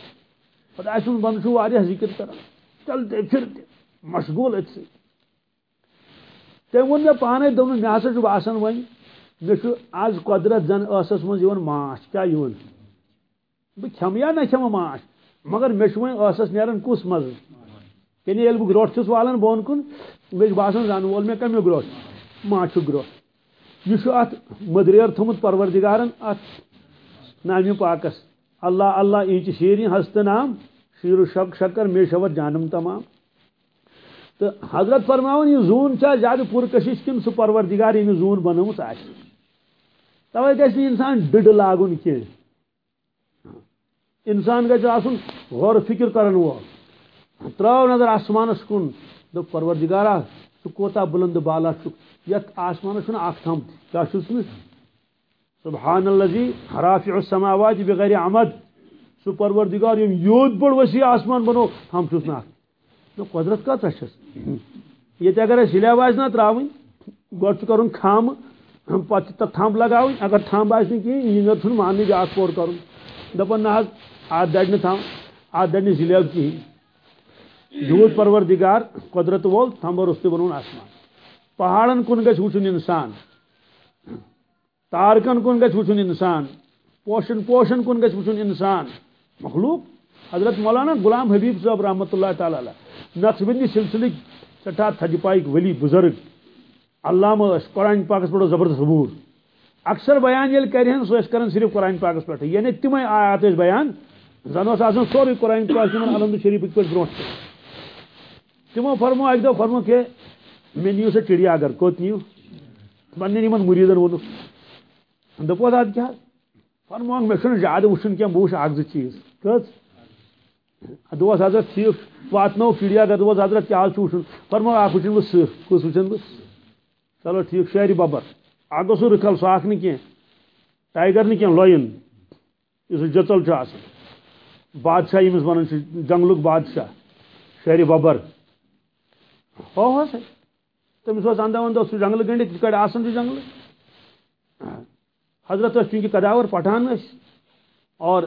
خدا سن بند واریاہ ذکر کران چلتے پھرتے۔ مشغول یعنی ات سی. تم وون مے پانے دوٚپ مےٚ ہسا چھُ باسان وۄنۍ مےٚ چھُ آز قۄدرت زن ٲسس منٛز یِوان ماچھ کیٛاہ یِوان بہٕ کھٮ۪مہٕ یا نہ کھٮ۪مہٕ ماچھ مگر مےٚ چھُ وۄنۍ ٲسس نیران کُس مزٕ؟ یعنی ییٚلہِ بہٕ گرٛوٚٹھ چھُس والان بۄن کُن مےٚ چھُ باسان زن وول مےٚ کمیُک گرٛوٚٹھ ماچھُک گرٛوٚٹھ یہِ چھُ اتھ مٔدریر تھوٚمُت پروردگارن اتھ نامہِ پاکس. اللہ اللہ اینچ شیریں ہست نام، شیر و شک شکر مے شور جانم تمام. تو حضرت فرماون یہ زون چھا زیادہ پرکشش کن سہ پروردگار یم زون بنومت آ توے گھس انسان ڈڈ لاگن کی انسان گھس آسن غور فکر کرن وول تراو نظر آسمانس کن دپ پروردگارا ژٕ کوتاہ بلند بالا چھُکھ یتھ آسمانس چھُنہٕ اکھ تھم کیاہ چھُس نہٕ سبحان الذي رافع السماوات بغیر عمد۔ سُہ پروردگار یم یوت بڑ وسیع آسمان بنو۔ تھم چھُس نہٕ اکھ قدرت کۭژاہ چھس ییٚتہِ اگر اَسہِ سِلیب آسہِ نا ترٛاوٕنۍ گۄڈٕ چھُ کَرُن کھامہٕ پتہ تک تھم لگا اگر تھم آس کہیں انجینئر چھُنہٕ ماننہٕ بیٛاکھ پور کرُن دپان نہ حظ اتھ دڑِ نہٕ تھم اتھ دڑِ نہٕ پروردگار، قدرت وول تھمبو روٚستُے بنوُن آسمان۔ پہاڑن کُن گژھِ وٕچھُن اِنسان۔ تارکن کُن گژھِ وٕچھُن اِنسان۔ پوشن پوشن کُن گژھِ وٕچھُن اِنسان۔ مخلوق، حضرت مولانا غلام حبیب صٲب رحمۃ اللہ تعالیٰ نقشبندی سلسلٕکۍ سٹھاہ تھجہِ پایِک ؤلی بُزرگ، علامہ قرآن پاکس پہ زبردست عبور اکثر بیان یل کرہن سہ کران صرف قرآن پاکس پہ یعنی تم آیات بیان زن آسان سوری قرآن پاک الحمد شریف پہ برو تمو فرمو اک دہ فرمو کہ مے نیو سا چڑیا گھر کوت نیو پنن ان مریدن وونک دپو اد کیا؟ فرمو مے زیادہ وچھن کی بہ وچھ اک زٕ چیز۔ دوس حضرت ٹھیک واتنو چڑیا گھر دوس حضرت کیا وچھن فرمو اکھ وچھن بہ سہ کس وچھن بہ چلو ٹھیک، شہری ببر اک گوس رکل سہ اخ کی ٹائگر نی لوئن۔ اس جتل بادشاہ یمس ونان جنگلک بادشاہ، شہری ببر ہو ہو سا تمس اندہ وندا سہ جنگل گنڈت کڑ آسان جنگل۔ حضرت اس چونکہ کداور پٹھان اس اور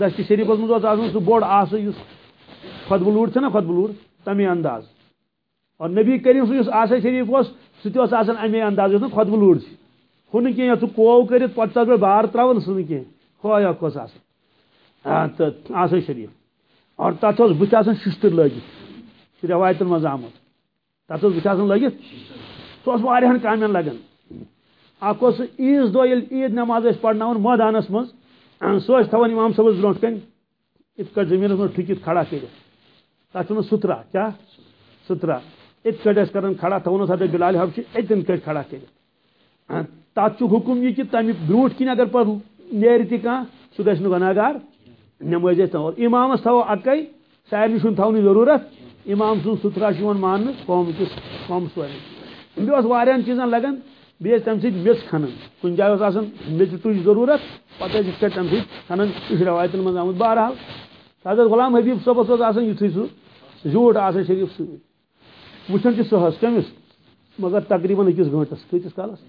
دشت شریف مز آسان سہ بوڑ آس اس خطبلور چھنا خطبلور تمی انداز. اور نبی کریم سہ آسا شریف اس سہ امے انداز یس خطب لوڑ ہن کی ژٕ کو کرت پتہ تتھ بار تراون سہ کی خویا کس آسان تو آسا شریف. اور تتھ بت آسان ششتر لگت روایتن مز آمت تتھ بت آسان لگت سہ واریاہن کامین لگان اخ عیز دہ یل عید نماز پڑناون مٲدانس مز. سہ تھوان امام صٲبس برونٛٹھ کن ات کٹ زمینس مز ٹھکت کھڑا کرت تتھ سترا کیا؟ سترا ات کٹ کران کھڑا تھونس حضرت بلال حبشی اتن کٹ کھڑا کر ہاں، تات حکم یہ کہ تمہ برو کن اگر پہ نیر تہ کھانا سہ گھس گناہ گار نماز اور امامس تھو اکے سارے چھن تھونی ضرورت۔ امام سن ستھرا مان قوم کس قوم سوری بیس واریاہن چیزن لگان بیس تم سی میچ کھنان کن جائے آسان میچ ٹوچ ضرورت، پتہ تم سی کھنان یہ روایتن من آمت بہرحال، حضرت غلام حبیب صبس آسان یتھے سہ زیوٹ آسان شریف سی وچھان سہس کمس مگر تقریباً اکس گنٹس کتس کالس۔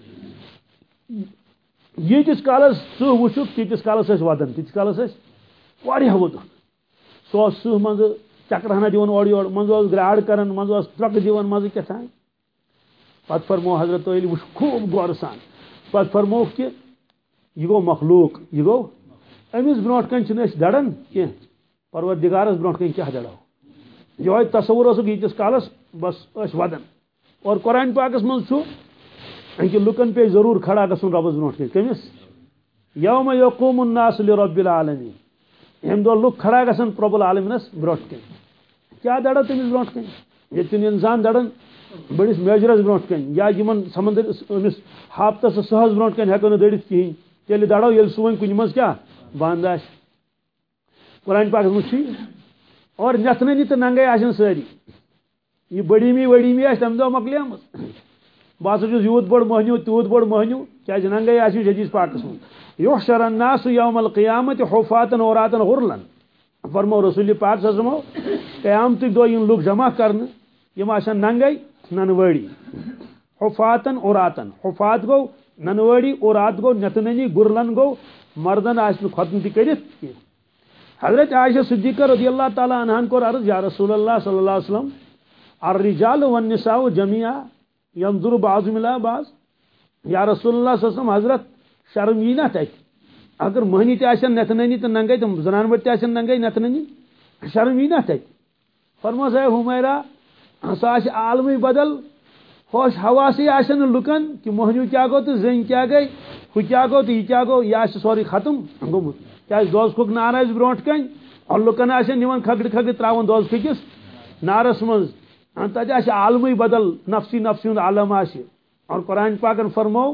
یتس کالس سہ وچھک تیتس کالس ودان تیتس کالس واریاہ وودن سہ سہ من چکر ہنا دِوان اورٕ یورٕ منٛزٕ گراڑ کران منٛزٕ اوس ترٛکہٕ دِوان منٛزٕ کیٛاہ تام پتہ فرمو حضرت علی وچ خوب غور سان پتہ فرمو کہ یہ گو مخلوق، یہ گو امس برونٹ کن چھ دڑان کی پروردگارس برونٹ کن کیا دڑو یہ تصور اس یتس کالس بس اس ودن. اور قرآن پاکس من چھو کہ لکن پہ ضرور کھڑا گسن ربس برونٹ کن. کمس یوم یقوم الناس لرب العالمین. ہم دو لوگ کھڑا گسن رب العالمینس برونٹ کن. کیا دڑا تمس برونٹ کن؟ یہ انسان دڑان بڑس میجرس برو کن یا یمن سمندر امس ہاپتس سہس برو کن ہوں دڑت کہین تیل دڑو یل سہ ون کن مز کیا بند آ قرآن پاک مجھ اور نتنی تو ننگے آن ساری یہ بڑیمی وڑیمی آس تم دہ مکلیم بہ سا یوت بوڑ مہنیو، تیوت بوڑ مہنیو کیا ننگے آن جدیس پاکس من یو شرن ناس یوم القیامت حفاتن اوراتن غرلن۔ فرمو رسول پاک سزمو قیامتک دو ین لوگ جمع کرن یم آشان ننگے۔ ننوڑی۔ حفاتن اوراتن حفات گو، ننوڑی اورات گو نتننی گرلن گو، مردن آس ختم تہ کرت حضرت عائشہ صدیقہ رضی اللہ تعالی عنہ کو عرض، یا رسول اللہ صلی اللہ علیہ وسلم، الرجال والنساء جميعا ينظر بعض ملا بعض۔ یا رسول اللہ صلی اللہ علیہ وسلم، حضرت شرم یہ نہ تک۔ اگر مہنی تہ آسن نتننی تو ننگے تو زنان بڑ تہ آسن ننگے نتننی شرم یہ نہ تک فرمو ہے حمیرہ سا عالمی بدل، خوش حواسی آن لکن، کہ موہنیو کیا گو تو زن کیا گئی ہو کیا گو تو یہ کیا گو، یہ سوری ختم۔ گومت کیا دوز کھوک نار برونٹ کن اور لکن آن نوان کھگڑ کھگڑ تراون دوز کھکس نارس من تتہ عالمی بدل، نفسی نفسی ہند عالم آ اور قرآن پاکن فرمو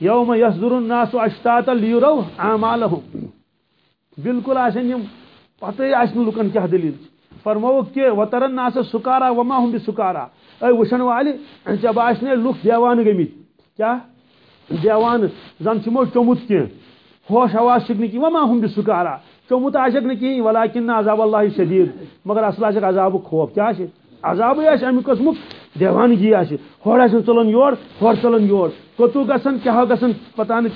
یوم یصدر الناس اشتات لیرو اعمالهم بالکل آسن پتہ آسن لکن کیا دلیل۔ فرمو کہ وطرن ناس سکارا وما ہم بھی سکارا اے وشن والے جب آشنے لوک دیوان گمت کیا دیوان زن چمو چومت کی ہوش حواس چک کی، وما ہم بھی سکارا چومت آشک نکی ولیکن عذاب اللہ شدید۔ مگر اصل آشک عذاب خوف کیا آشے عذاب آش امی قسمک دیوانگی آشے ہور آشن چلن یور ہور چلن یور کتو گسن کیا گسن، پتہ نہ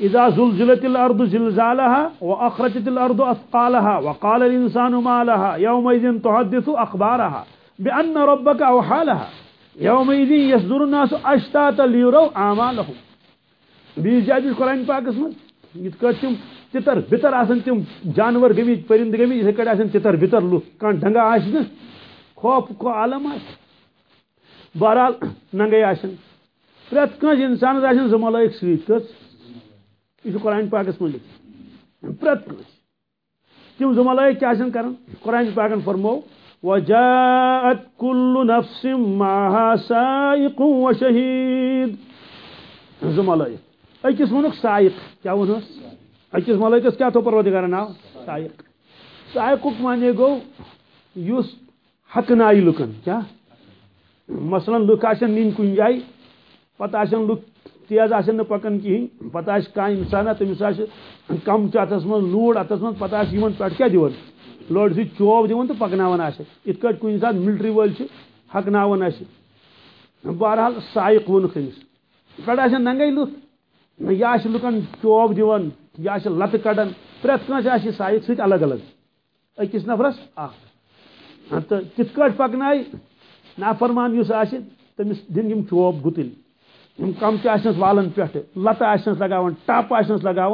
اذا زلزلت الارض زلزالها واخرجت الارض اثقالها وقال الانسان ما لها، يومئذ تحدث اخبارها بان ربك اوحى لها. يومئذ يصدر الناس اشتاتا ليروا اعمالهم. بیس جائے قرآن پاکس من یت کٹ تم تتر بتر آسن، تم جانور گمت پرند گمت یتھے کٹ آسن تتر بتر لوک کان ڈنگا آس خوف کو عالم آس بہرحال ننگے آسن۔ پرت کنس انسانس آسن زٕ ملائک سۭتۍ کٔژ یہ قرآن پاکس من لکھ پریت تم زٕ ملائک کیا کران قرآن پاکن فرمو وجاءت كل نفس معها سائق وشهيد۔ زٕ ملائک أکِس سائق۔ کیا ووٚنُس أکِس ملائکس کیا تو پروردگار ناو؟ سائق۔ سائقُک معنی گوٚو یُس حقنایہِ لُکن۔ کیا؟ مثلاً لُکھ آسن نِنۍ کُنہِ جایہِ پتہٕ آسن لُکھ تیز آن پکان کہین پتہ انسان تمس کم اتس من لوڑ اتس من پتہ پہ کیا دان لڑ سی چوب دان تو پکنان ات کٹ کن سات ملٹری ول حکنان بہرحال سائق وونک امس پہ آن ننگے لُھ یہ لکن چوب دان یہ لت کڑان پریت کنس سائق ست الگ الگ۔ اکس نفرس؟ اخ ہاں تو کت کٹ پکن نافرمان اس تمس دن چوب گتل۔ یم کم تس والن پہ لت آس لگا ٹپ آس لگا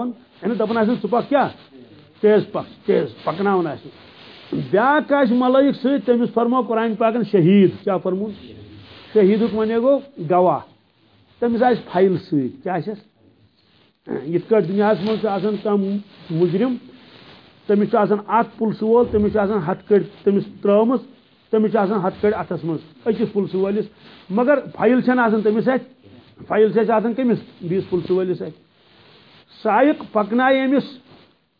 یعنی دپان آس ثہ کیا تیز پک تیز پکنا بیاکھ آس ملائک ست تمس فرمو قرآن پاکن، شہید کیا فرمو شہید ون گو گواہ۔ تمس آس فائل ست کیا یت دنیا من کم مجرم، تمس اخ پلسہ وول تمس ہتھ کڑ تمس ترمز تمس ہتھ کڑ اتس من اکس پلسہ ولس مگر فائل چھ تمس ات فائل سے آسان کمس بیس پلسہ ولس ات سائق پکنائے امس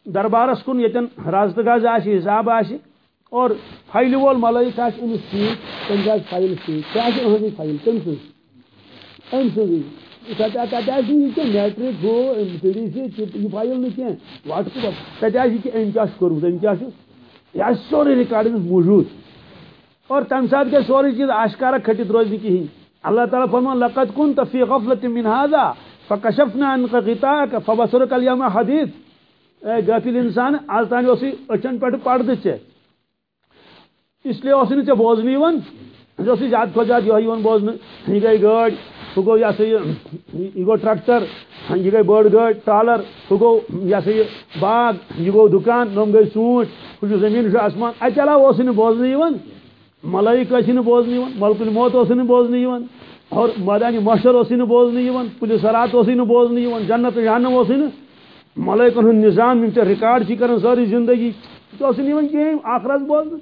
دربارس کن یتن رازت گز آشی حساب آشی اور فائل وول ملائک آس امس سیت تم گز فائل سیت کیا اہم فائل تم سن ام سن میٹرک ہو سی یہ فائل نا واٹس ایپ تتہ ام کیا کورمت ام کیا یہ سورے ریکارڈ موجود اور تمہ سات گھر سوری چیز آشکارا کھٹت روز کہین اللہ تعالیٰ فرمان، لقد کن تفی غفلت من هذا فکشفنا عنك غطاءك فبصرك اليوم حديد اے غافل انسان آز تان اسی اچن پٹ پڑد چے اس لیے اسی نے بوزنی ون، جو اسی زیادہ کھو زیادہ یہ ون بوزن یہ گئی گاڑ ہو گو یہ یہ گو ٹریکٹر یہ گئی بڑ گاڑ ٹالر ہو گو یہ یہ باغ یہ گو دکان نم گئی سونٹ ہو زمین آسمان۔ اتہ علاوہ اسی نے بوزنی ون۔ ملائک ٲسۍ نہٕ بوزنہٕ یِوان ملکُل موت اوس نہٕ بوزنہٕ یِوان اور مٲدانہِ مشر اوسُے نہٕ بوزنہٕ یِوان پُلِس سرات اوسُے نہٕ بوزنہٕ یِوان جنت جہنم اوسُے نہٕ ملائکن ہُنٛد نظام یِم ژےٚ رِکاڈ چھِ کران سٲرٕے زندگی۔ تہِ اوسُے نہٕ یِوان کِہیٖنۍ آخرس بوزنہٕ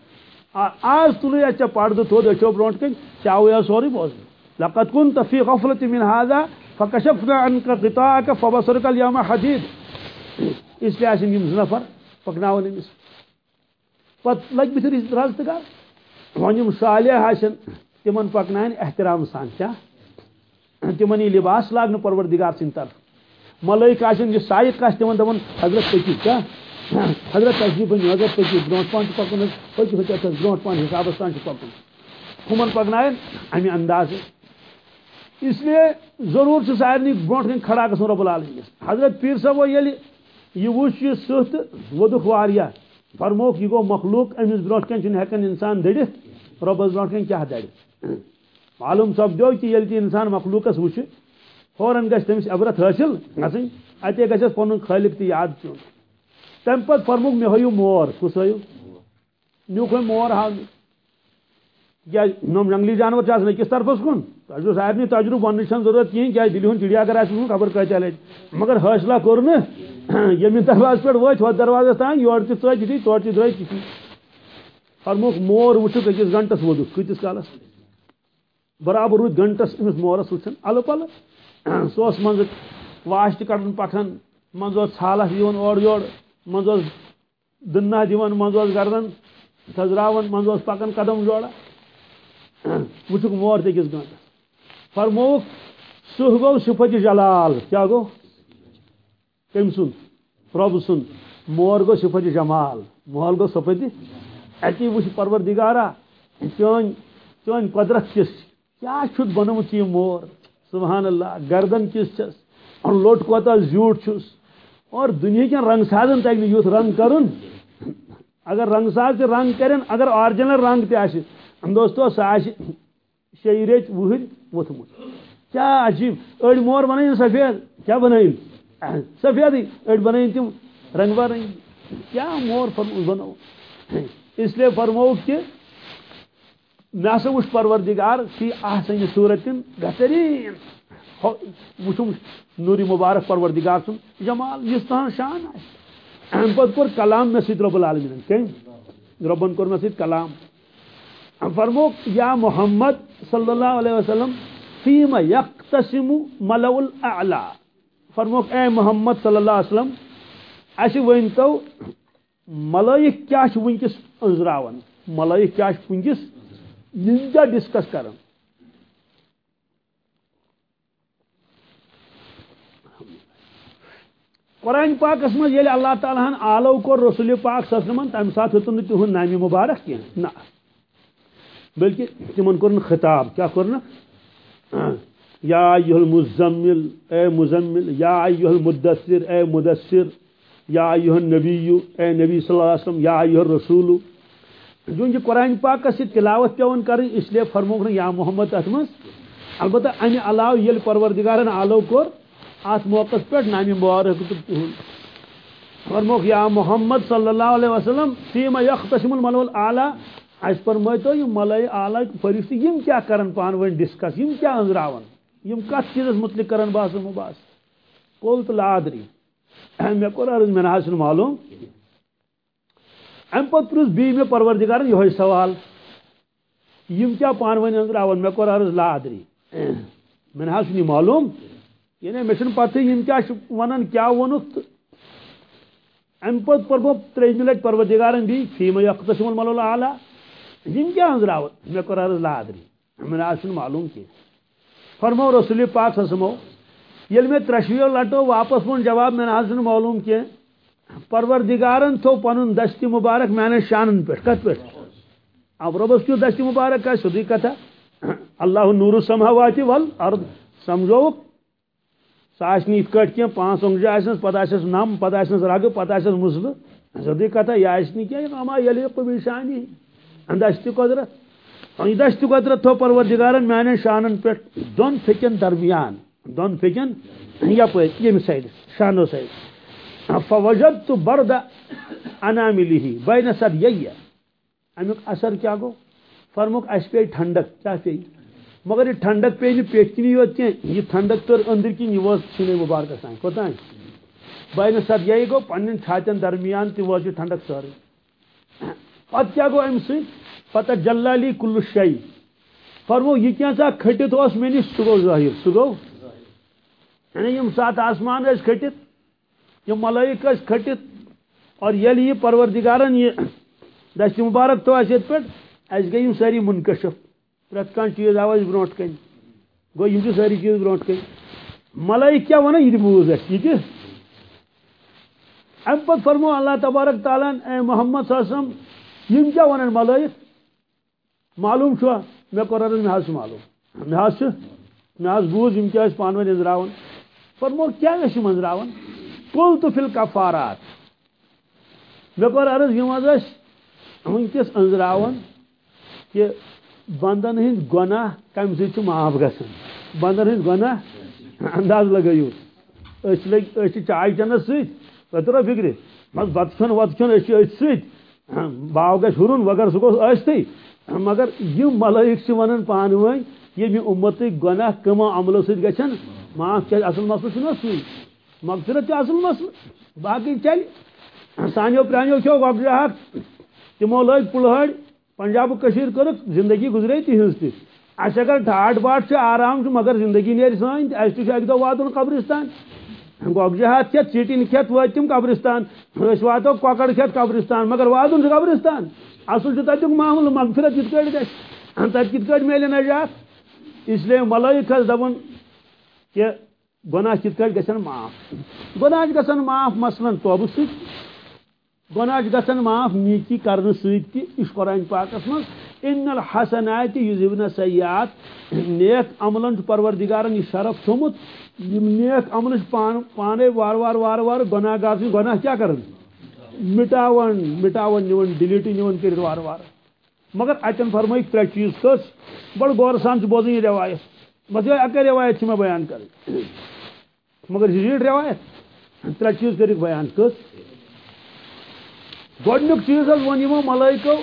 آز تُلٕے اَتہِ ژےٚ پردٕ تھوٚد أچھو برونٛٹھ کَنۍ ژےٚ آوٕے آز سورُے بوزنہٕ لقد كنت في غفلة من هذا فكشفنا عنك غطاءك فبصرك اليوم حديد اس لیے آسن یم زٕ نفر پکناون أمِس پتہٕ لگہِ بٕتھِ رازتگار ون صالح تمن پکنائن احترام سان کیا تمن یہ لباس لاگن پروردگار سن طرف ملائک آن یہ سائق آس دپان حضرت پکو کیا حضرت تشریف بن حضرت پکو برو پان پکن پکو برو پان حساب تان پکن ہمن پکنائن امہ انداز اس لیے ضرور سے سارے برو کن کھڑا گھن رب العالمین۔ حضرت پیر صاحب یل یہ وچ یہ ست ودک واریاہ فرموک یہ گو مخلوق امس برو کن ہکن انسان دڑت ربس برو کن کیا دڑ معلوم سپدو کہ یل انسان مخلوقس وچ فوراً گھس تمس عبرت حاصل گھن اتے گھس پن خالق تہ یاد چون۔ تم پت فرموک مے ہو مور، کس ہو نیوک مور ہاو کیا نم جنگلی جانور چاہن أکس طرفس کن؟ تجربہ سارے تجربہ ون ضرورت کہین کیا دلی ہند چڑیا گھر آ خبر کتیا لٹ جی۔ مگر حوصلہ کور یمن دروازہ پہ وت ہو دروازہ تان یور تہ ژج تور تہ درٛاے تِتھی فرموک مور وٕچھُکھ أکِس گنٹس ووٚدُکھ کۭتِس کالس برابر روٗدۍ گنٹس أمِس مورس وٕچھان الہٕ پلہٕ سُہ اوس منٛزٕ واش تہِ کڑان پکان منٛزٕ اوس ژھالس دِوان اورٕ یورٕ منٛزٕ اوس دٕنہٕ دِوان گردن تھزراوان منٛزٕ اوس پکان قدم جوڑا۔ وٕچھُکھ مور تہِ أکِس گنٹس فرمووُکھ سُہ گوٚو صفت جلال کیٛاہ گوٚو کم سن رب سن مور گو صفت جمال مول گو صفت اتی وچ پروردگارا چون چون قدرت کس، کیا چھت بنومت یہ مور؟ سبحان اللہ، گردن کس چھس اور لوٹ کوتا زیوٹ چھس اور دنیا کے رنگ سازن تک یوت رنگ کرن؟ اگر رنگ ساز رنگ کرن، اگر آرجنل رنگ تہ آش دوستو سہ آش شی وہر وتھمت کیا عجیب. اڑ مور بنائن سفید. کیا بنائن سفید اڑ بن تم. رنگ برنگ کیا مور فرمو بنو اس لیے فرمو کہ مے ہسا وچ پروردگار فی احسن صورت بہترین. وچھم نوری مبارک پروردگار سن. جمال یس تہن شان آئے ام پت کور کلام مے سید رب العالمین. کہیں؟ ربن کور مے سید کلام. فرمو، یا محمد صلی اللہ علیہ وسلم فیما یقتسم ملو الاعلی. فرموک اے محمد صلی اللہ علیہ وسلم اچھے ون تو ملائک کیا ونکس انزراون؟ ملائک کیا ونکس نجا ڈسکس کرن. قرآن پاکس من یل اللہ تعالیٰ ہن آلو کور رسول پاک صلی اللہ علیہ وسلم سات ہتن تہد نامی مبارک کی نا بلکہ تمن کور خطاب، کیا کرنا یا ایوہ المزمل اے مزمل، یا ایوہ المدثر اے مدثر، یا ایوہ النبی اے نبی صلی اللہ علیہ وسلم، یا ایوہ الرسول جو کہ جی قرآن پاک سے تلاوت پیون کر اس لیے فرموک یا محمد اتمس، البتہ امہ علاوہ یل پروردگارن آلو کور ات موقع پہ نام مبارک فرموک یا محمد صلی اللہ علیہ وسلم، فیما یختصم الملول اعلی اس پر تو یہ ملائے اعلی فرشتہ یم کیا کرن پان ون ڈسکس یم کیا انزراون یم کت چیز متعلق کرن باس مباس کول تو لادری مے کور عرض میں نہ معلوم ام پت پرس بی میں پروردگار یہ سوال یم کیا پان ون انزراون مے کور عرض لا لادری میں نہ معلوم یعنی مے چھن پتہ یم کیا ونن کیا ونک ام پت پرمو تریجم لٹ پروردگارن بھی فیم یقتسم الملول اعلی یم کیا انزراو مے کور عرض لادری میں آج معلوم کی۔ فرمو رسول پاک سسمو یل میں ترشویو لٹو واپس من جواب میں آج معلوم کی۔ پروردگارن تو پن دستی مبارک میں نے شانن پہ کت پہ اب ربس کیوں دستی مبارک کا سدی کتھا اللہ نور سماواتی ول ارد سمجھو؟ سہ یت کٹ کی پانچ اونگجہ آس پتہ آس نم پتہ آس رگ پتہ آس مسل۔ سدی کتھا یہ آس کی اما یلیق بشانی۔ دستی قدرت دستی قدرت تھو پروردگارن میان شانن پہ دون پھکن درمیان دون پھکن یپ یم سائڈ شانو سائڈ فوجدت برد انامله بین سدیہ امیک اثر کیا گو فرموک اس پہ ٹھنڈک کیا پہ مگر یہ ٹھنڈک پہ نہیں پیٹ کنی یوت کی یہ ٹھنڈک تو اندر کی یہ وز سینے مبارک سائن کوتا ہے بین سدیہ گو پنن چھاتن درمیان تی وز ٹھنڈک ساری پت کیا گو ام سی؟ پتہ جلالی کل شی فرمو، یہ کیا سا کھٹت اس میں نہیں، سگو ظاہر، سگو۔ یعنی یم سات آسمان اس کھٹت، یم ملائک اس کھٹت۔ اور یلی یہ پروردگارن یہ دست مبارک تو اس پہ اس گئی یم ساری منکشف۔ پرت کان چیز آواز برونٹ کن گو یم ساری چیز برونٹ کن ملائک کیا ونہ یہ بوز اس یہ ام پت فرمو، اللہ تبارک تعالیٰ، اے محمد صلی اللہ علیہ وسلم یم کیا ونن ملائک معلوم چھو مے کور مے حظ معلوم۔ مے حظ مے حظ بوز، یم کیا پان ون انزراون فرمو کیا یم انزراون قل تو فل کفارات مے کور عرض، یم حظ ونکس انزراون کہ بندن ہند گناہ کم سی معاف گژھان؟ بندن ہند گناہ انداز لگٲیو۔ أسۍ لٔگۍ، أسۍ چھِ چاے چٮ۪نس سۭتۍ ترٛٲو بس بتہٕ کھیوٚن وتہٕ کھیوٚن، أسۍ باو گژھِ ہُرُن وغیرہ سُہ گوٚژھ ٲسۍتٕے مگر یم ملائک سے ونان پان ون یہ امت گناہ کما عملو ست گھن معاف کیا اصل مسئلہ چھنا سی مغفرت اصل مسئلہ باقی چل۔ سانو پرانو کھو گۄگجاہٹ تمو لگ پلہڑ پنجاب کشیر کرک زندگی گزرے تہذ تہ اس اچھا اگر ٹھاٹ باٹ آرام مگر زندگی نیر سان اس تہ اک دہ واتن قبرستان۔ گۄگجاہٹ کھت چیٹن کھت وات تم قبرستان اس واتو کۄکر کھت قبرستان، مگر واتن قبرستان، اصل تک معاملہ مغفرت کت کٹ گھس تک کت کٹ میلے نجات، اس لیے ملائک دپان کہ گناہ کت کٹ گھن معاف۔ گناہ گھن معاف، مثلاً توبہ ست گناہ گھن معاف، نیکی کرنے ست تہ قرآن پاکس من ان الحسنات یذبن سیئات نیک عملن پروردگارن یہ شرف تھومت نیک عمل پان، پانے وار وار وار وار گناہ گار سے گناہ کیا کرن؟ مٹاون مٹاون نیون ڈیلیٹ نیون کر وار وار۔ مگر اتن فرمائی ترے چیز کس، بڑ غور سان بوزن یہ روایت۔ بس یہ اکے روایت میں بیان کر مگر یہ روایت۔ ترے چیز کر بیان کس۔ گۄڈنیُک چیز حظ ووٚن یِمو ملٲیکو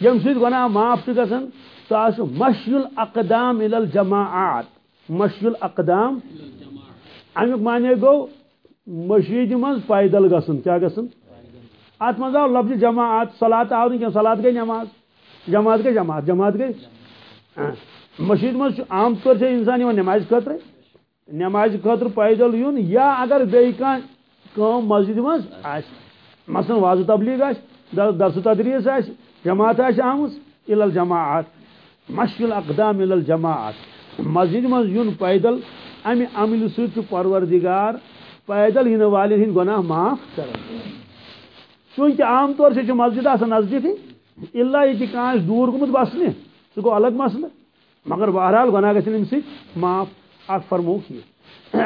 ییٚمہِ سۭتۍ گۄناہ معاف چھُ گژھان سُہ حظ چھُ اقدام الل جماعت مشیُل اقدام معنی گوٚو مشیٖدِ منٛز پیدل گژھُن کیٛاہ گژھُن ات مز آو لفظ جماعت صلات آو نہیں صلات گئی نماز؟ جماعت گئی جماعت جماعت گئی؟ مشید مز عام طور سے انسان یہ نماز خطر نماز خطر پیدل یون، یا اگر بی کام مسجد مز مثلا واضح تبلیغ درس تدریس آس جماعت آس آمز الجماعت مشکل اقدام الجماعت مسجد مز یون پیدل امہ عمل سۭتۍ پروردگار، پیدل ینہٕ والٮ۪ن ہٕنٛدۍ گۄناہ معاف کران چونکہ عام طور سے مسجد آسان نزدیک اللہ یہ کان دور گومت بسنے سہ گو الگ مسئلہ. مگر بہرحال گناہ گھن ام سی معاف اخ فرموک یہ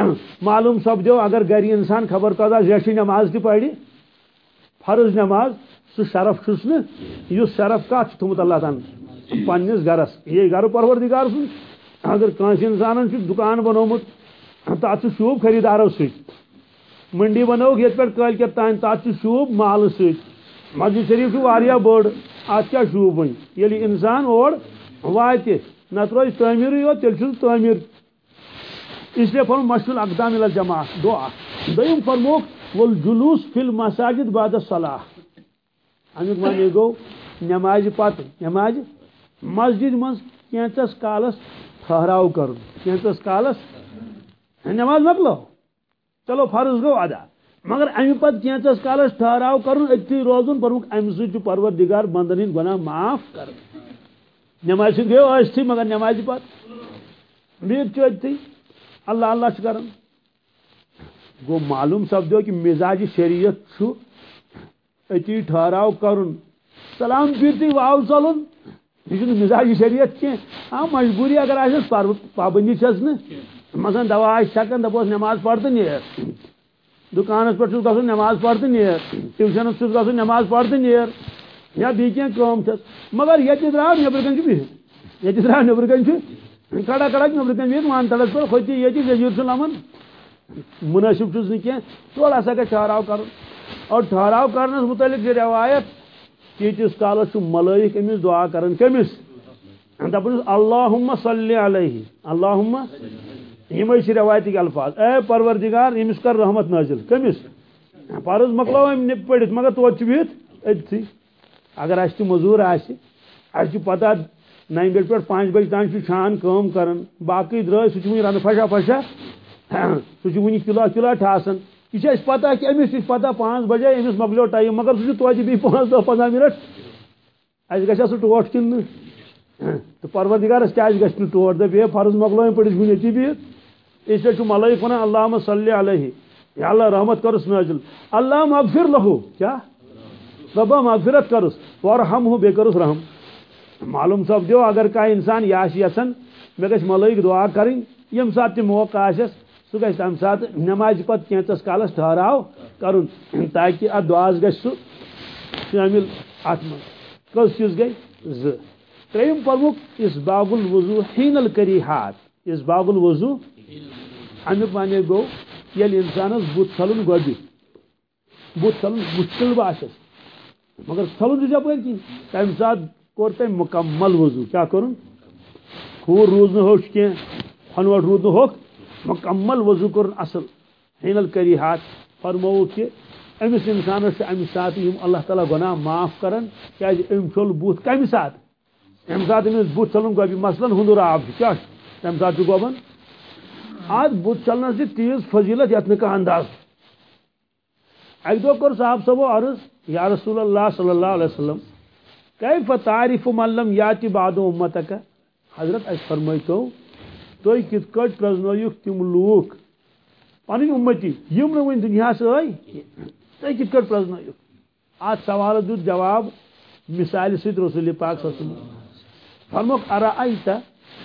معلوم سپدو اگر گری انسان خبر قدا زیشی نماز تہ پڑی فرض نماز سہ شرف چھس اس شرف کت تھومت اللہ تعالیٰ پنس گرس۔ یہ گر پروردگار سن۔ اگر کنس انسان دکان بنومت تک شوب خریدارو ست منڈی بنوک یہ پہ کل کت تان تک شوب مال ست مسجد شریف واریاہ بڑ ات کیا شوب ون یل انسان اور وات نت روز تعمیر یوت تیل تعمیر۔ اس لیے فرم مشغول اقدام الجماع دعا۔ دم فرموک ول جلوس فل مساجد بعد صلاح امیک معنی گو نماز پت نماز مسجد مز کینچس کالس ٹھہراو کر کینچس کالس نماز مکلو۔ چلو فرض گو ادا۔ مگر امہ پتہ کینچس کالس ٹھہراو کرن اتھی روزن پرمک امہ سۭتۍ پروردگار بندن ہٕنٛدۍ گناہ معاف کر۔ نماز سۭتۍ گٔیو مگر نمازِ پتہٕ بِہِتھ چھُ اللہ اللہ چھُ کران گو معلوم سپدو کہ مزاج شریعت چھُ اتی ٹھہراو کرن۔ سلام پھرتی واو ژلن یہ مزاج شریعت کی ہاں مجبوری اگر آس پابندی چھس نا مثلا دوا آس چھکان دپوس نماز پڑھ تو نیر دکانس پہ گھن نماز پڑھ تو نیر ٹیوشنس چھس گھن نماز پڑھ تو نیر یا بیٚیہِ کینٛہہ کٲم چھس مگر ییٚتہِ درٛاو نیٚبرٕ کَنۍ چھُ بِہِتھ ییٚتہِ درٛاو نیٚبرٕ کَنۍ چھُ کڑا کڑا نیٚبرٕ کَنۍ بِہِتھ وان تڑس پٮ۪ٹھ کھوٚت ییٚتہِ جٔزیٖر چھُ لَمان منٲسِب چھُس نہٕ کینٛہہ تورٕ ہسا گژھِ ٹھہراو اور ٹھہراو کرنس متعلق یہ روایت تیٖتِس کالس چھُ ملٲیِک أمِس دعا کران کٔمِس دپان اللہُمہ صلی علیہ۔ اللہُمہ یِمے چھِ روایتٕکۍ الفاظ۔ اے پروردگار ییٚمِس کر رحمت نٲزِل کٔمِس فرض مۄکلاو أمۍ پٔرِتھ مگر توتہِ چھُ بِہِتھ أتھی اگر اَسہِ تہِ موٚزوٗر آسہِ اَسہِ چھِ پتہ نَیہِ بجہِ پٮ۪ٹھ پانٛژِ بجہِ تام چھُ چھان کٲم کران باقٕے درٛٲے سُہ چھُ وٕنہِ رنہٕ پھشا پھشا سُہ چھُ وٕنہِ کِلوٗ ٹھاسان یہ چھِ اَسہِ پتہ کہ أمِس چھِ پتہ پانٛژھ بجے أمِس مۄکلیو ٹایم مگر سُہ چھُ توتہِ بیٚیہِ پانٛژھ دہ پنٛداہ مِنٹ۔ اَسہِ گژھِ سُہ ٹوٹھ کِنہٕ نہٕ تہٕ پروردگارس کیٛازِ گژھِ نہٕ ٹوٹھ دپ ہے فرض مۄکلٲیِم پٔرِتھ وٕنہِ ییٚتی بِہِتھ اس لیے چھُ ونان اللہُمہ صلی علیہ۔ یا اللہ رحمت کرس نٲزِل اللہ مغفر لہو۔ کیا؟ ربا مغفرت کرس۔ ورحم ہو بیٚیہِ کرس رحم۔ معلوم سپدیو اگر کانٛہہ انسان یہِ آسہِ یژھان مےٚ گژھِ ملٲیِک دعا کرٕنۍ ییٚمہِ ساتہٕ تہِ موقع آسٮ۪س سُہ گژھِ تمہِ ساتہٕ نمازِ پتہٕ کینٛژس کالس ٹھہراو کرُن، تاکہِ اتھ دعاس گژھِ سُہ شٲمِل اتھ منٛز۔ کٔژ چیٖز گٔے؟ زٕ۔ ترٛیٚیِم پرمُکھ اس باغ الوضوٗ حیٖنل کری ہاتھ اس باغ الوضوٗ امیُک معنی گوٚو، ییٚلہِ اِنسانس بُتھ ژھلُن گۄڈٕ بُتھ ژھلُن مُشکِل باسٮ۪س۔ مگر ژھلُن چھُ یپٲرۍ کِنۍ۔ تمہِ ساتہٕ کوٚر تٔمۍ مُکمل وضوٗ۔ کیٛاہ کوٚرُن کھوٗر روٗز نہٕ ہوٚچھ کینٛہہ کھۄنوٹ روٗد نہٕ ہوٚکھ۔ مکمل وضو کر اصل حینل کری ہاتھ فرمو کہ امس انسانس امہ سات اللہ تعالیٰ گناہ معاف کران کیاز ام چھل بت کمہ سات ام سات امس بت چلن گوبی مثلا ہندر آب کیا تم سات گوبن ات بت چلنس یہ تیز فضیلت یت نہ انداز۔ اک دہ کور صاحب صبو عرض، یا رسول اللہ صلی اللہ علیہ وسلم، کیف تعریف من لم یاتی بعد امتک؟ حضرت اس فرمائیتو تھی کت کٹ پرزنوک تم لوک پن امتی یم ون دنیا آئی تھی کت کٹ پرزنوک ات سوال دیت جواب مثال ست رسول پاک صلی اللہ علیہ وسلم فرموک ارائیتا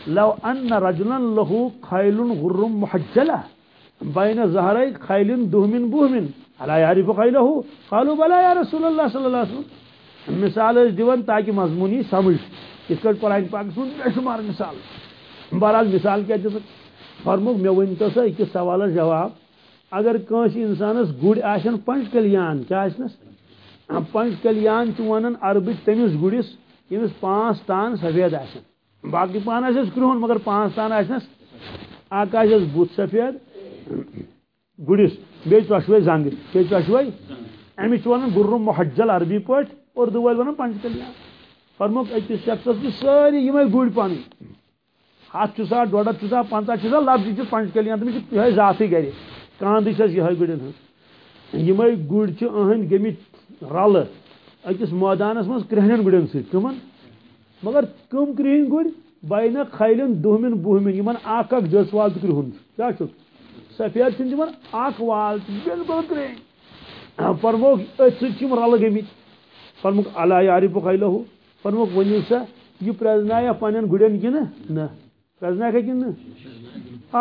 لو ان رجلا له خیل غرم محجلہ بین زہرائی خیل دہمن بہمن الا یعرف خیلہ قالوا بلا یا رسول اللہ صلی اللہ علیہ وسلم مثال دیون تاکہ مضمونی سمجھ کت کٹ قرآن پاک سن بے شمار مثال بہرحال مثال کیا دس فرموک مے ون تو سا اکس سوال جواب، اگر کنس انسانس گڑ آن پنچ کلیان، کیا آسنس پنچ کلیان ونان عربک تمس گڑس یمس پانچ تان سفید آسن باقی پان آسس کرہن مگر پانچ تان آسنس اک آسس بت سفید گڑس بیٚیہِ ژۄشوے زنگ بیٚیہِ ژۄشوے أمِس چھِ ونان گُرم محجل عربی پٲٹھۍ اردو وٲلۍ ونان پنچ کلیان۔ فرموک أکِس شخصس چھِ سٲری یِمے گُرۍ پنٕنۍ ہاتھ چُھسا ڈوڑ چُھسا پنچہ چُھسا لفظ چھِ پنچ کلیان تٔمِس چھِ یِہے ذاتٕے گرِ کاندٕے چھس یِہے گُرٮ۪ن ہٕنٛز یِمے گُرۍ چھِ أہٕنٛدۍ گٔمٕتۍ رلہٕ أکِس مٲدانس منٛز کرٛہنٮ۪ن گُرٮ۪ن سۭتۍ کٕمن مگر کٕم کرٛہِنۍ گُرۍ بینہ خیلٮ۪ن دُہمٮ۪ن بُہمٮ۪ن یِمن اکھ اکھ جٔژ وال تہٕ کرٛہُن چھُ سفید چھُنہٕ تِمن اکھ وال تہٕ بِلکُل کرٛہِنۍ ہاں، فرموکھ أتھۍ سۭتۍ چھِ یِم رلہٕ گٔمٕتۍ فرموکھ اللہ خیلہ فرموکھ ؤنِو سا، یہِ پرٛزنایا پننٮ۪ن گُرٮ۪ن کِنہٕ نہ پرزنا کن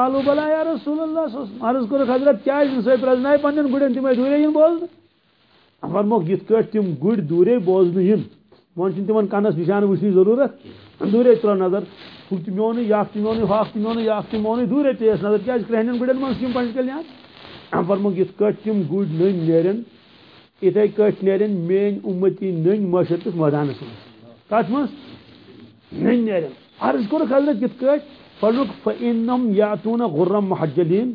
آلو بلا یا رسول اللہ عرض کور حضرت کیا سو پرزنا پن گڑن تم دورے ین بوزن فرموک یت کٹ تم گر دورے بوزن ین ون تم کنس نشان وچن ضرورت۔ دورے تر نظر۔ ہُہ تہِ میون یاکھ تہِ میون ہاکھ تہِ میون یاکھ تہِ میون دوٗرے ترٛیس نظر کیٛازِ کرٛہنٮ۪ن گُرٮ۪ن منٛز چھِ یِم پنٛچ کلیان فرموک یِتھ کٲٹھۍ تِم گُرۍ نٔنۍ نیرن یِتھَے کٲٹھۍ نیرن میٲنۍ اُمتی نٔنۍ مٲشرکِس مٲدانس منٛز کتھ منٛز نٔنۍ نیرن۔ عرض کور حضرت کت کٹ پڑھنک فنم یاتون غرم محجلین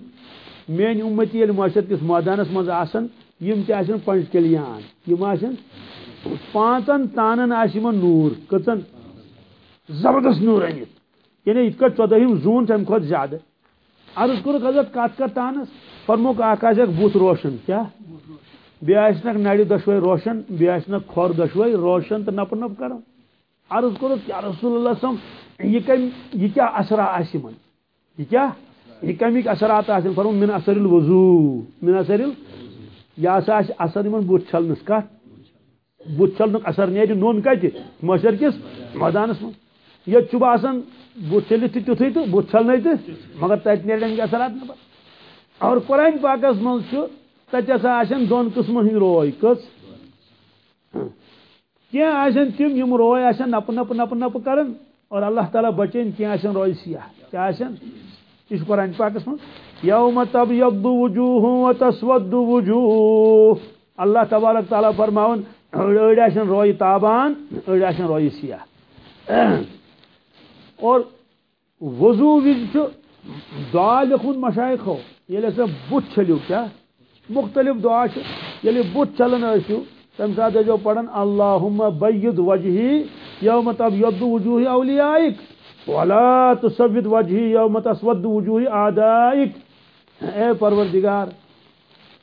مین امتی یل معاشرت کس میدانس مز آسن۔ یم تہ آسن پنچ کلیان یم آسن پانچن تانن آس نور، کتن زبردست نور انت یعنی یت کٹ ژۄدہم زون تمہ کھۄتہٕ زیادٕ عرض کورک حضرت کت کر تانس فرموک اک آسک بت روشن، کیا؟ بی آسنک نڑ دشوے روشن بی آسنک کھور دشوے روشن تو نپ نپ کران عرض کورک کیا رسول اللہ صلی اللہ علیہ وسلم، یہ کم یہ کیا اثرا آسی من؟ یہ کیا؟ یہ کمیک اثرات آسن فرمو من اثر الوضو، من اثر ال یہ ہسا آس اثر یمن بت چھلنس کت بت چھلنک اثر نیرِ نوٚن کتہِ مٲشر کِس؟ مٲدانس منٛز ییٚتہِ چھُ باسان بت چھلِتھ تہِ تیُتھُے تہٕ بت چھلنے تہِ مگر تتہِ نیرِ اَمِکۍ اثرات نٮ۪بر اور قرآن پاکس منٛز چھُ تتہِ ہسا آسن دۄن قٕسمن ہٕنٛدۍ روے کٔژ کینٛہہ آسن تِم یِم روے آسن نپہٕ نپہٕ نپہٕ نپہٕ کران اور اللہ تعالیٰ بچٲیِن کینٛہہ آسن روے سیاہ۔ کیٛاہ آسن یہ قرآن پاکس منٛز یوم تبیض وجوہ وتسود وجوہ۔ اللہ تبارک تعالیٰ فرماون أڑ آسن روی تابان أڑ آسن روی سیاہ۔ اور وضو وز دعا لکھن مشائخو یل ہسا بت چھلو کیا مختلف دعا یل بت چھلن ٲسِو تمہِ ساتہٕ ٲسۍزیو پران اللہم بید وجہی یوم تبیض وجوہ اولیائک، ولا تسود وجہی یوم تسود وجوہ آدائک۔ اے پروردگار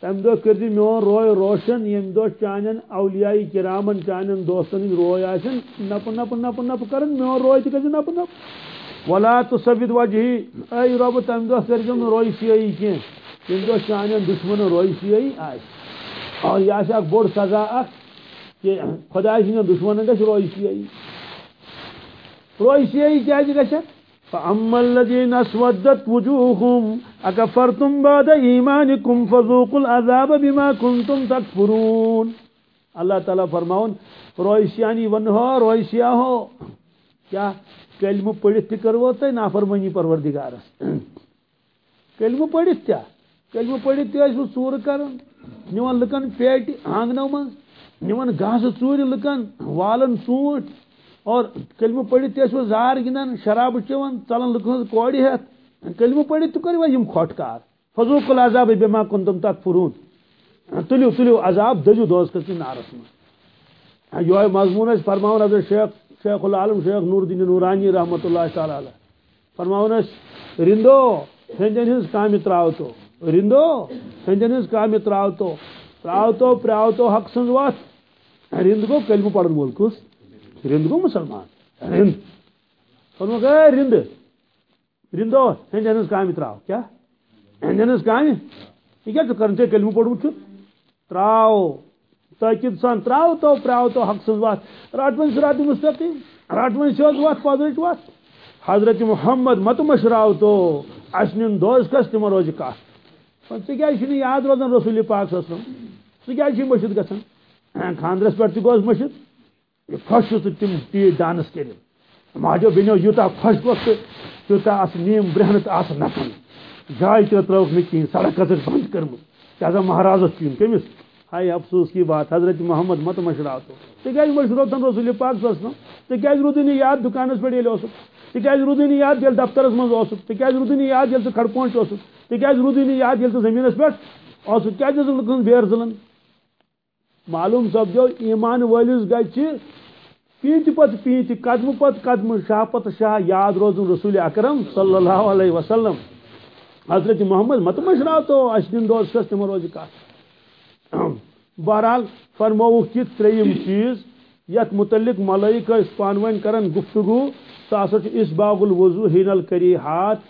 تمہ دہ کر میون روے روشن، یم دہ چان اولیاء کرامن چان دوستن روے آسن۔ نپ نپ نپ نپ کر میون روے تہ کر نپ نپ۔ ولا تو سبد وجہی، اے رب تمہ دہ کر روے سیائی کی یم دہ چان دشمن روے سیائی آس اور یہ آس بوڑ سزا اخ کہ خدا سند دشمن گھس روے سیائی روے سیائی کیا گھس فأما الذين اسودت وجوههم أكفرتم بعد إيمانكم فذوقوا العذاب بما كنتم تكفرون اللہ تعالیٰ فرماؤن رویشیانی ون ہو رویشیا ہو کیا کلمہ پڑھت تہ کرو تہ نافرمانی پروردگارس کلمہ پڑھت تیا کلمہ پڑھت تہ ٲسوٕ ژوٗرٕ نِوان لُکن پیٹہِ آنگنو منٛز، نِوان گاسہٕ ژوٗرِ لُکن والان ژوٗنٛٹھۍ اور کلمہ پڑھت تیسو زار گندان شراب چوان ژلان لکن کوڑ ہتھ کلمہ پڑھت تو کروا یم کھوٹ کار۔ فضوق العذاب بما کنتم تکفرون۔ تلیو تلیو عذاب دجو دوز کس نارس میں یہ مضمون اس فرماون حضرت شیخ شیخ العالم شیخ نور الدین نورانی رحمت اللہ تعالی علیہ۔ فرماون رندو، ہندن ہز کام تراو تو رندو ہندن ہز کام تراو تو تراو تو حق سنز وات رند گو کلمہ پڑھن وول کس رند گو مسلمان۔ رند۔ فرمو گئے رند۔ رندو ہندین ہز کام تراو۔ کیا؟ ہندین ہز کام یہ کیا کرن تے کلمہ پڑھمت چھو؟ تراو۔ تاکید سان تراو تو پراو تو حق سن وات راٹون سرات مستقیم۔ راٹون سیوز وات پادرچ وات حضرت محمد مت مشراو تو اشنین دوز کس تم روز کا ژٕ کیٛازِ یاد روزان رسول پاک صلی اللہ علیہ وسلم؟ ژٕ کیٛازِ چھُے مٔشِد گژھان خاندرس پٮ۪ٹھ تہِ گوس مٔشِد خوش تو تم تی ڈانس کر ماجو بینو یوتا خوش گوس تیوتا اس نیم برہن تو آس نفن جائے تہ تروک نہ کہیں سڑک کتر بند کرم کیا مہاراز کین کمس ہائی افسوس کی بات، حضرت محمد مت مشرا تو۔ تکیاز مشرو رسول پاک سسن تکیاز رودنی یاد دکانس پہ یل اوسک تکیاز رودنی یاد یل دفترس مز اوسک تکیاز رودنی یاد یل کھڑپونچ اوسک تکیاز رودنی یاد یل زمینس پہ اوسک کیا لکن بیر ضلن معلوم سپدو ایمان ولس گھر پینت پت پینت قدم پت قدم، شاہ پت شاہ، یاد روزن رسول اکرم صلی اللہ علیہ وسلم. حضرت محمد مت مشراو تو اشدن دوز کس تم روز کت بہرحال فرمو کہ تریم چیز؟ یت متعلق ملائک پانوین کرن گفتگو سہ ہسا اس باغ الوضو ہین الکری ہاتھ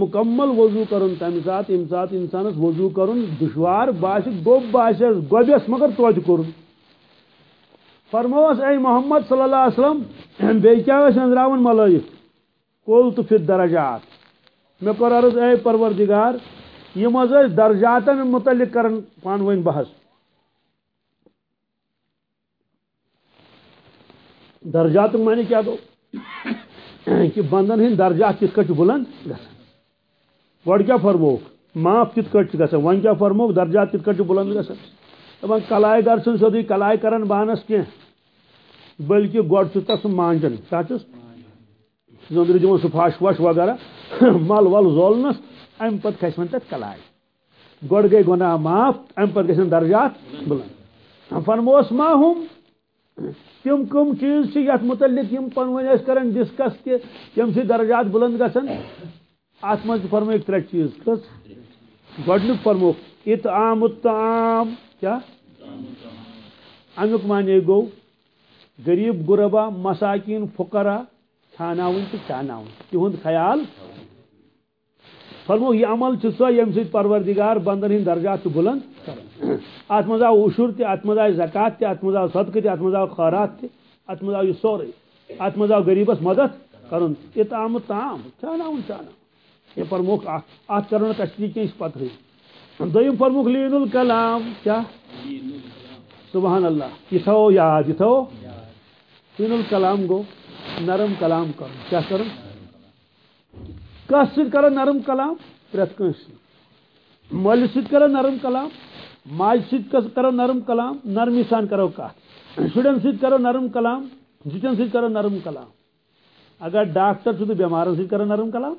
مکمل وضو کرن تمہ سات یم سات انسانس وضو کرن، دشوار باس گوب باس گوبس مگر توتہ کرن۔ فرموس اے محمد صلی اللہ علیہ وسلم بی کیا اندراون ملائک کول تو پھر درجات میں کر عرض اے پروردگار یہ مز درجاتن متعلق کرن پانوی بحث۔ درجات معنی کیا گو یعنی کہ بندن ہند درجات کت کٹ بلند؟ گھن گۄڈٕ کیٛاہ فرموک معاف کت کٹ گژھان وۄنۍ کیٛاہ فرموک درجات کت کٹ بلند گژھان دپان کلاے گر چھُنہٕ سیوٚدُے کلاے کران بانس کینٛہہ بلکہ گۄڈٕ تس سُہ مانجان کیٛاہ چھُس زٔنٛدرِ دِوان سُہ پھش وش وغیرہ مل ول زولنس امہِ پتہٕ کھسہِ وۄنۍ تتھ کلاے گۄڈٕ گٔے گۄناہ معاف امہِ پتہٕ گژھن درجات بلند۔ فرموس ما ہُم تم کم چیز چھِ یتھ متعلق یم پانہٕ ڈسکس کہِ ییٚمہِ سۭتۍ درجات بلند گژھن ات مز فرمو ترے چیز کس۔ گۄڈنیُک فرمو، اطعام الطعام، کیا؟ امیُک معنی گو، غریب غربا، مساکین، فقرا کھاناون تو چاناون تہند خیال۔ فرمو، یہ عمل سو یم سۭتۍ پروردگار بندن ہند درجات بلند۔ کران ات مز آو عشر تہ ات مز آو زکات تہ ات مز آو صدقہ تہ ات مز آو خیرات تہ ات مز آو یہ سورے۔ ات مز آو غریبس مدد کرن۔ اطعام تام چاناون چاناون یہ فرموک ات کرن تشریح کی اس پتہ دویم فرموک لین الکلام۔ کیا؟ سبحان اللہ۔ یہ تھو یاد یہ تھو لین الکلام گو۔ نرم کلام کر کیا کر کس ست کر نرم کلام؟ پریت کنس مل ست کر نرم کلام؟ ماج ست کر نرم کلام، نرمی سان کرو کت شرین ست کرو نرم کلام زچن ست کرو نرم کلام۔ اگر ڈاکٹر چھو تو بیمارن ست کرو نرم کلام،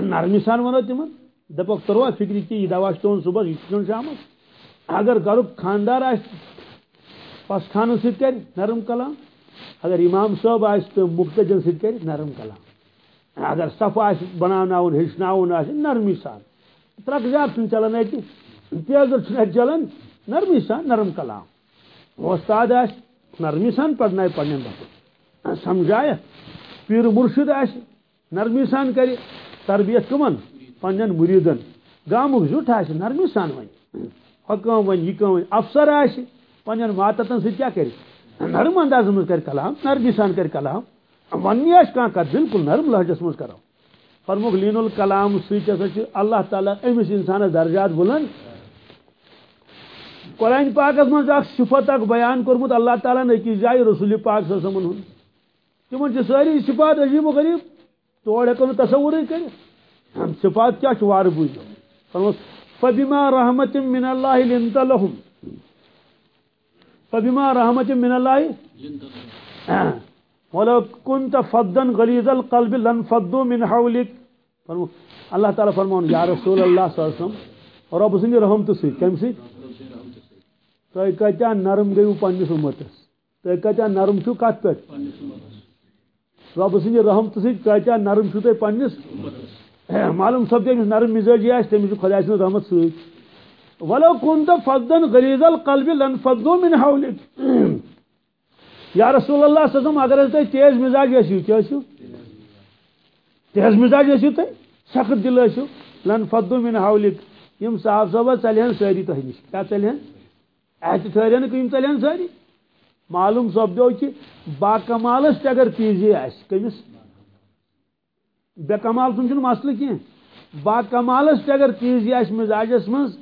نرمی سان ونو تمن دپک تروا فکری کی یہ دوا جی چون صبح یہ شام اگر گرک خاندار آ پس خان ست کر نرم کلام۔ اگر امام صاحب آس تو مختجن ست کر نرم کلام۔ اگر صف آس بناون ہچن آس نرمی سان۔ ترک زیادہ چلان اتہ تیزر چلان نرمی سان، نرم کلام۔ استاد نرمی سان پڑھنا پڑھنے بچن پیر مرشد آس نرمی سان کر تربیت کمن؟ پن مریدن۔ گامک زیٹھ آ نرمی سان ون حکم ون یہ ون افسر آس پن ماتتن ست کیا نرم انداز مز کر کلام، نرمی سان کر کلام۔ ونی آس کت بالکل نرم لہجس مز کرو فرموک، لین الکلام سی اللہ تعالیٰ امس انسانس درجات بلند قرآن پاکس اخ صفت اخ بیان کورمت اللہ تعالیٰ أکس جائے رسول پاک صلی اللہ علیہ وسلم ساری صفات عجیب و غریب تور ہیکو تصور کر صفات کیا وار بوجھ فبما رحمت من اللہ لنت لهم فبما رحمت من الله ولو كنت فضا غليظ القلب لانفضوا من حولك فرمو اللہ تعالیٰ فرمون یا رسول اللہ صلی اللہ علیہ وسلم رب سند رحمت سی کم سی؟ تہ کتیا نرم گیو پنس امتس؟ تہ کتیا نرم چھو کت پہ رب سند رحمت کتیا نرم چھو تہ پنس معلوم سپدے امس نرم مزاجی آس تمس خدا سند رحمت سی ولو كنت فضا غليظ القلب لانفضوا من حولك۔ یا رسول اللہ صلی اللہ علیہ وسلم اگر تھی تیز مزاج ٲسِو کیا ٲسِو تیز مزاج ٲسِو تھی سخت دل ٲسِو لنفضوا من حولك۔ یم صاحب صاحب ژلہن سٲری تۄہہِ نِش۔ کیٛاہ ژلہن؟ اَتہِ ٹھہرن کہِ یِم ژلہن سٲری معلوم سپدیو کہ با کمالس تہِ اگر تیزی آسہِ کٔمِس بے کمال سُنٛد چھُنہٕ مسلہٕ کینٛہہ با کمالس تہِ اگر تیزی آسہِ مزاجس منٛز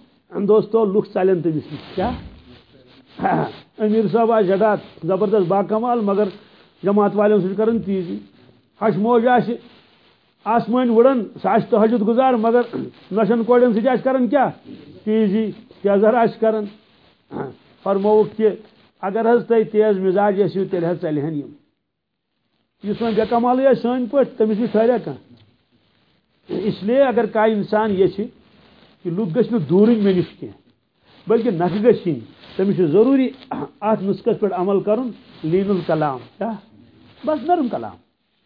دوستو لُکھ ژلن تٔمِس نِش کیٛاہ امیر صاحب آسہِ جٹات زبردست با کمال، مگر جماعت والٮ۪ن سۭتۍ کران تیزی۔ ہش موج آسہِ آسمٲنۍ وُڑان سُہ آسہِ تہجد گزار، مگر نۄشن کورٮ۪ن سۭتۍ آسہِ کران کیٛاہ تیزی۔ تیزر آسہِ کران فرمووُکھ کہِ اگر حظ تۄہہِ تیز مزاج ٲسِو تیٚلہِ حظ ژلہن یِم یُس وۄنۍ بے کمالٕے آسہِ سٲنۍ پٲٹھۍ تٔمِس نِش ٹھہریا اس لیے اگر کانٛہہ اِنسان یژھِ کہ لُکھ گژھِ نہٕ دوٗرٕنۍ مےٚ نِش بلکہ نکھٕ گژھِ یِنۍ تٔمِس چھُ ضروٗری اَتھ عمل کرُن، لیٖن الکلام. کیٛاہ بس نرم کلام.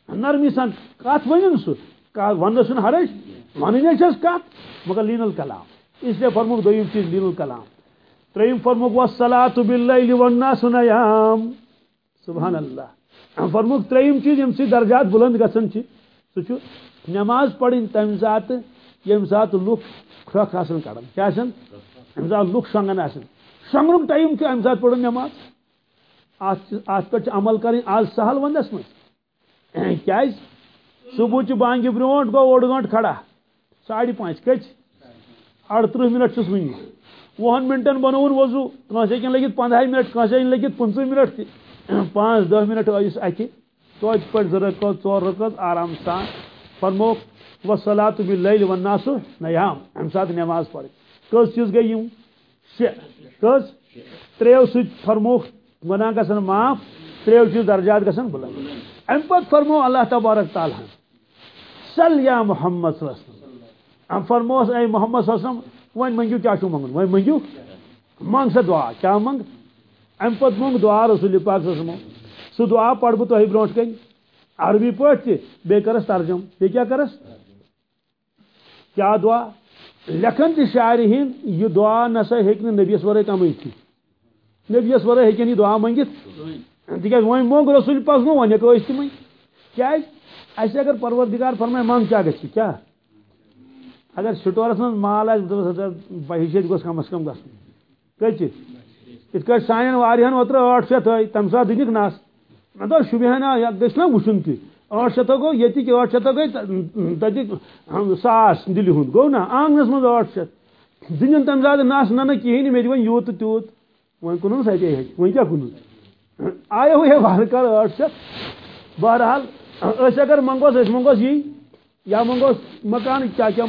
نرمی سان کتھ ؤنِن سُہ وننس چھُنہٕ حرج ونٕنۍ چھس کتھ مگر لین الکلام. اس لیے فرموک دوٚیِم چیٖز لین الکلام. ترٛیٚیِم فرموک وسلات باللیل والناس نیام. سبحان اللہ. فرموک ترٛیٚیِم چیٖز ییٚمہِ سۭتۍ درجات بُلند گژھان چھِ سُہ چھُ نٮ۪ماز پرٕنۍ تمہِ ساتہٕ ییٚمہِ ساتہٕ لُکھ کھرٛکھ آسان کڑان کیٛاہ آسان ییٚمہِ ساتہٕ لُکھ شۄنٛگان آسان شۄنٛگنُک ٹایم چھُ اَمہِ ساتہٕ پرُن نٮ۪ماز اَتھ اَتھ پٮ۪ٹھ چھِ عمل کَرٕنۍ آز سہل وَندَس منٛز کیٛازِ صُبحچہِ بانٛگہِ برٛونٛٹھ گوٚو اوٚڑ گٲنٛٹہٕ کھڑا. ساڑِ پانٛژِ کٔژِ اَڑتٕرٛہ مِنٹ چھُس وٕنہِ وُہن مِنٹن بنووُن وضوٗ۔ کٲنٛسہِ ہیٚکن لٔگِتھ پنٛدہاے مِنٹ۔ کٲنٛسہِ ہیٚکن لٔگِتھ پٕنٛژٕ مِنٹ تہِ پانٛژھ دہ مِنٹ ٲسِس اَتھِ توتہِ پٲٹھۍ زٕ رکٲژ ژور رکٲژ آرام سان۔ فرموکھ وصلات باللیل والناس نیام اَمہِ ساتہٕ نٮ۪ماز پرٕنۍ کٔژ چیٖز گٔے یِم شےٚ۔ کٔژ ترٛیو سۭتۍ فرموکھ گۄناہ گژھان معاف، ترٛیو چیٖز درجات گژھان بُلند۔ اَمہِ پتہٕ فرمو اللہ تبارک تعالیٰ۔ ہن سل یا محمد صلی اللہ علیہ وسلم۔ فرموس اے محمد صلی اللہ علیہ وسلم وۄنۍ منٛگِو کیٛاہ چھُو منٛگُن وۄنۍ منٛگِو منٛگ سا دعا کیٛاہ منٛگ اَمہِ پتہٕ منٛگ دعا رسول پاک صلی اللہ علیہ وسلم۔ سُہ دعا پرٕ بہٕ تۄہہِ برونٛٹھ کَنہِ عربی پٲٹھۍ تہِ بیٚیہِ کَرس ترجم۔ بیٚیہِ کیٛاہ کَرس؟ کیا دعا؟ لکھن تہ شاعر ہند یہ دعا نسا ہیک نبیس ورے کم تھی۔ نبیس ورے ہیکن یہ یعنی دعا منگت تک وی مونگ رسول پاک نو ون ہیکو تم کیا اہس اگر پروردگار فرمائے منگ کیا گھر کیا؟ اگر سٹورس من مال آس گوس کم از کم گھن کچ ات سان واریاہن اوتر ٲٹھ شیٚتھ تھٲے تمہِ ساتہٕ دِتِکھ نس مےٚ دوٚپ شُبہنا یتھ گژھِ نا وٕچھُن تہِ ٲٹھ شیٚتھو گوٚو ییٚتِکۍ ٲٹھ شیٚتھو گٔے تَتِکۍ ساس دِلہِ ہُنٛد۔ گوٚو نا آنٛگنس منٛز ٲٹھ شیٚتھ دِنِن تمہِ ساتہٕ نس نہ نہ کِہیٖنۍ نہٕ مےٚ دِ وۄنۍ یوٗت تہٕ تیوٗت۔ وۄنۍ کُنُن ستے ہیٚکہِ وۄنۍ کیٛاہ آیو ہے وارٕ کار ٲٹھ شیٚتھ بہرحال أسۍ اگر منگوس أسۍ منگوس یی یا منگوس مکان کیٛاہ کیٛاہ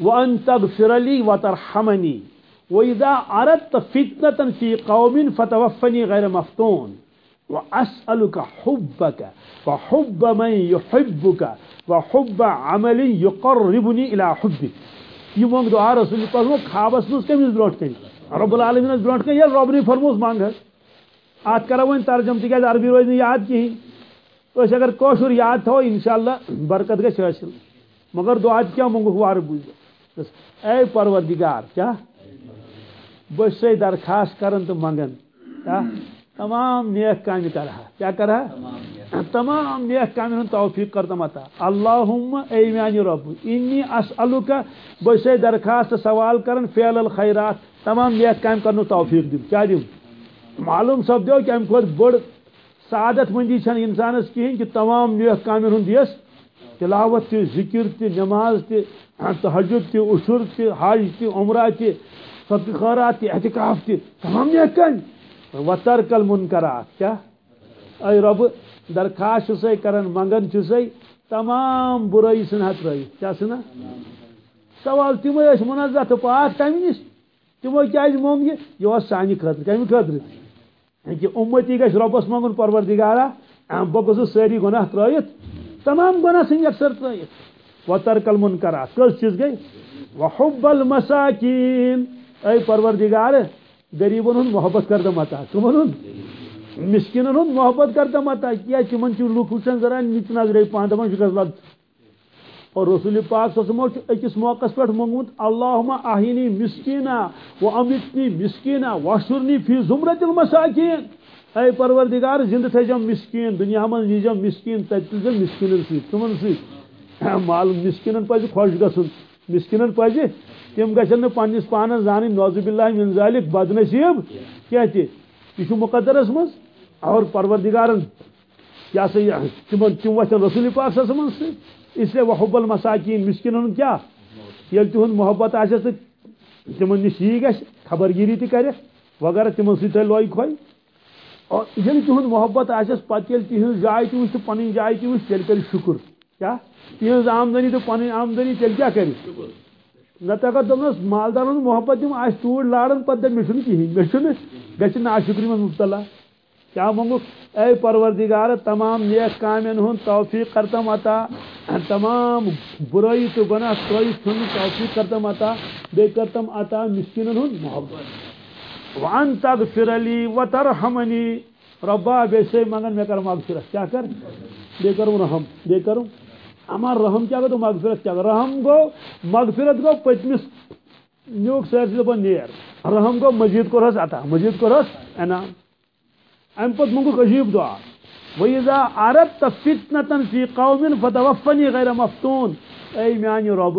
وأن تغفر لی وترحمنی وإذا أردت فتنة في قوم فتوفني غير مفتون وأسألك حبك وحب من يحبك وحب عمل يقربني إلى حبك يمكن دعاء رسول الله صلى الله عليه وسلم خابس نسكم يزبروت كنت رب العالمین برو کن یل ربنی فرموس مانگ ات کرو ون ترجم تکیاز عربی روز یاد کہین اس اگر کوشر یاد تھو انشاءاللہ برکت گھس حاصل مگر دعا کیا منگو وار بوز اے پروردگار، کیا؟ بس سے درخواست کرن تو منگن کیا؟ تمام نیک کام کرا کیا کرا تمام نیک کام۔ ہن توفیق کرتا متا اللهم اے میانی رب انی اسالک بس سے درخواست سوال کرن فعل الخيرات تمام نیک کام کرن توفیق دم کیا دم معلوم سپدو کہ ام کھت بڑ سعادت مندی چھن انسانس کہین کہ تمام نیک کام ہن دیس۔ تلاوت تہ ذکر تہ نماز تہ تہجد تہ عشر تہ حج تہ عمرہ تہ صدقہ خیرات تہ اعتکاف تہ تمام نیک کام۔ وترکل منکرات کیا؟ اے رب، درخواست سے کرن، منگن سے تمام برائی سن ہت رہی. کیا سنا؟ سوال تم منزہ تو پاک تمہ نش تمو کیاز مونگ یہ؟ یہ سانہ خاطر کمہ خاطر کہ امتی گھر ربس منگن پروردگارا بہ گوس ساری گناہ ترائت تمام گناہ سن یکسر ترائت وترکل منکرات کس چیز گئی؟ وحب المساکین. اے پروردگار غریبن ہند محبت کردہ متا کمن ہند مسکن ہند محبت کردہ متا کیا تمن لوک وچان ذرا نچ نظر پان دپان شکس لگ اور رسول پاک صلی اللہ علیہ وسلم اکس موقع پہ منگمت اللہم آہینی مسکینہ و امتنی مسکینہ واشرنی فی زمرت المساکین. اے پروردگار زند تھے مسکین، دنیا من نی مسکین تت مسکینن سی تمن سی مال مسکینن پز خوش گسن، مسکینن پز تم گھن پنس پانس زان نوزب اللہ من ذالک بد نصیب کیا یہ مقدرس مز اور پروردگارن، کیا سا تم تم وتھن رسول پاک صلی اللہ علیہ وسلم اس لیے وحب المساکین مسکن کیا؟ یل تہد محبت آس تو تمن نش یہ گھر خبر گیری تہ کر، وغیرہ تمن سی لوئی کھوئی اور یل تہد محبت آس پتہ تہذ جائے تہ وچ پن جائے تہ وچ تیل کر شکر۔ کیا؟ تہذ آمدنی تو پن آمدنی تیل کیا کر نت اگر دس مالدار محبت جی، تم آس توڑ لارن پتہ مے کہین مے گھر ناشکری من مبتلا۔ کیا منگو اے پروردگار، تمام نیک کامن ہن توفیق کرتم عطا تمام برائی تو گناہ ترائی چھن توفیق کرتم عطا بے کرتم عطا مسکینن ہن محبت۔ وان تغفر لی وترحمنی۔ ربا، بے سے منگن میں کر مغفرت۔ کیا کر؟ بے کروں، رحم۔ بے کروں۔ ہمار رحم کیا گو تو مغفرت کیا گو رحم گو، مغفرت گو پتمس نیوک سیر سے دپان نیر رحم گو، مجید مزید کورس عطا مزید کورس انعام ام پت منگو عجیب دعا۔ وَإِذَا أَرَدْتَ فِتْنَةً فِي قَوْمٍ فَتَوَفَّنِي غَيْرَ مَفْتُونَ۔ اے میانی رب،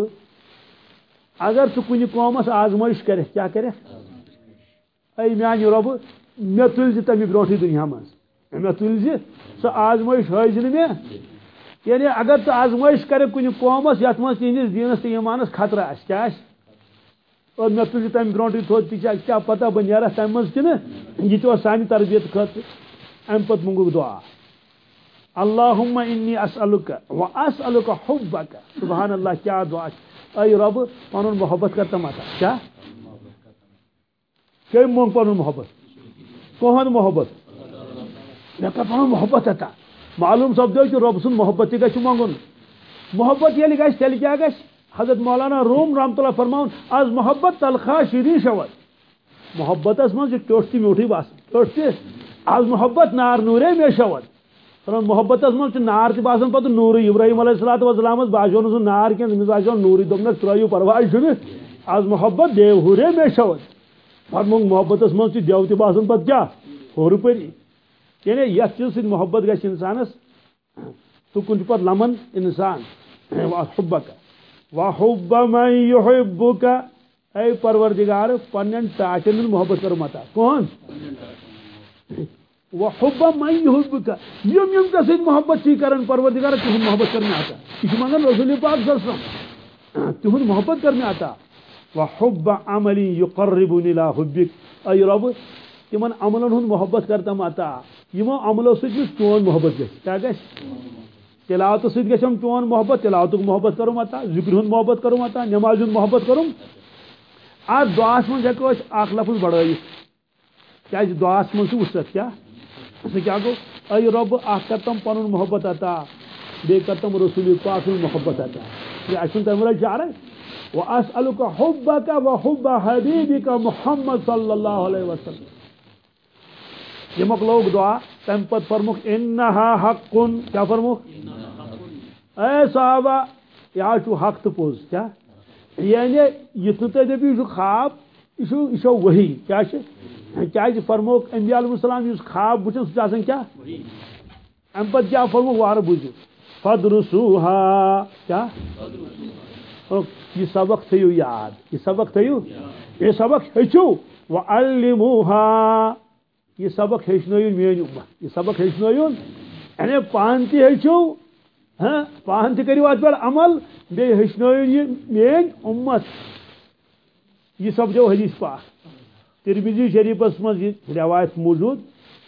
اگر تو کنی قومس آزمائش کرے، کیا کرے؟ اے میانی رب مے تل زی تمی بروٹی دنیا مز مے تل زی سو آزمائش حاضر میں یعنی اگر تو آزمائش کرے کنی قومس یت مز یعنی تہندس دینس تو ایمانس خطرہ آس کیا اور مے تل تم برونٹی تھو کیا پتہ بہ نیرہ تم مز کن یہ تو سانی تربیت خاطر ام پت منگو دعا. اللهم انی اسالک و اسالک حبک. سبحان اللہ، کیا دعا اے رب پنن محبت کرتا ماتا. کیا؟ کئی مونگ پنن محبت؟ کہن محبت؟ مے کر پنن محبت عطا معلوم سپدو کہ رب سن محبت تہ منگن محبت ییٚلہِ گژھِ تیٚلہِ کیٛاہ گژھِ حضرت مولانا روم رحمت اللہ فرماون از محبت تلخا شیرین شود۔ محبت من ٹوٹ تہ میوٹھی باسان ٹوٹ تہ آز محبت نار نورے مے شوت محبت من نار تہ باسان پتہ نور ابراہیم علیہ السلات وسلام باسو سہ نار کی تمس باسو نوری دس ترو پرواہ چھ آز محبت دیو ہورے مے شوت فرمونگ محبت من دیو تہ باسان پتہ کیا؟ ہور پری یعنی یت چیز سی محبت گھس انسانس تو کن پہ لمن انسان وحبک وحب من يحبك اے پروردگار، پنن ٹاچن محبت کرو متا کون؟ وحب من يحبك یم یم کا سید محبت چی کرن؟ پروردگار، تہن محبت کرنے آتا. یہ منگن رسول پاک صلی اللہ علیہ وسلم، تہن محبت کرنے آتا. وحب عمل يقربني الى حبك اے رب تمن عملن ہن محبت کرتا ماتا، یمو عملو سۭتۍ چون محبت گژھِ کیٛاہ گژھِ تلاوت ست گھم چون محبت تلاوت محبت کرو متا ذکر ہند محبت کرو متا نماز ہند محبت کرو۔ ات دعاس من ہیکو اخ لفظ بڑھائیت کیا جی دعاس من وسط کیا؟ سہ کیا گو؟ اے رب اخ کرتم پن محبت عطا بی کرتم رسول پاک محبت عطا یہ اچھن تمہ چار واسألك حبك وحب حبيبك محمد صلی اللہ علیہ وسلم۔ یہ مکلوک دعا تم پت فرمک انہا حق کن کیا فرمک اے صحابہ یہ حق تو پوز کیا یعنی یہ تو دپی یہ خواب یہ وہی کیا کیا فرموک انبیاء علیہ السلام اس خواب وچن سہ کیا ام پت کیا فرموک وار بوزو فدرسوها کیا یہ سبق تھیو یاد یہ سبق تھیو یہ سبق ہچو وعلموها یہ سبق ہیچن میون یعنی ہاں، امت یہ سبق ہیچن یعنی پان تہ ہاں پان تہ کرو ات پہ عمل بی ہیچن یہ میون امت. یہ سپدو حدیث پاک ترمیزی شریفس مز یہ روایت موجود.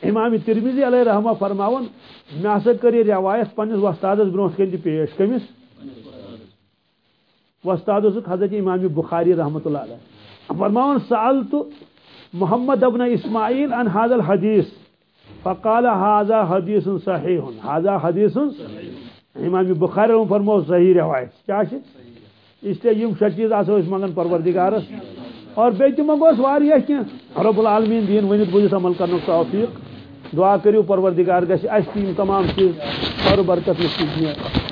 امام ترمیزی علیہ رحمہ فرماون مے ہسا کر یہ روایت پنس وستادس برو کن تہ پیش کمس وستاد حضرت امام بخاری رحمۃ اللہ علیہ. فرماون سال تو محمد ابن اسماعیل ان هذا الحديث فقال هذا حدیث صحیح. هذا حدیث امام بخاری فرمو صحیح روایت. کیا اس لیے یم شچیز آسو اس منگن پروردگارس اور بیت منگوس واریہ کی رب العالمین دین ونت بوجھ عمل کرنے توفیق. دعا کریو پروردگار گش اس تمام چیز. اور برکت نصیب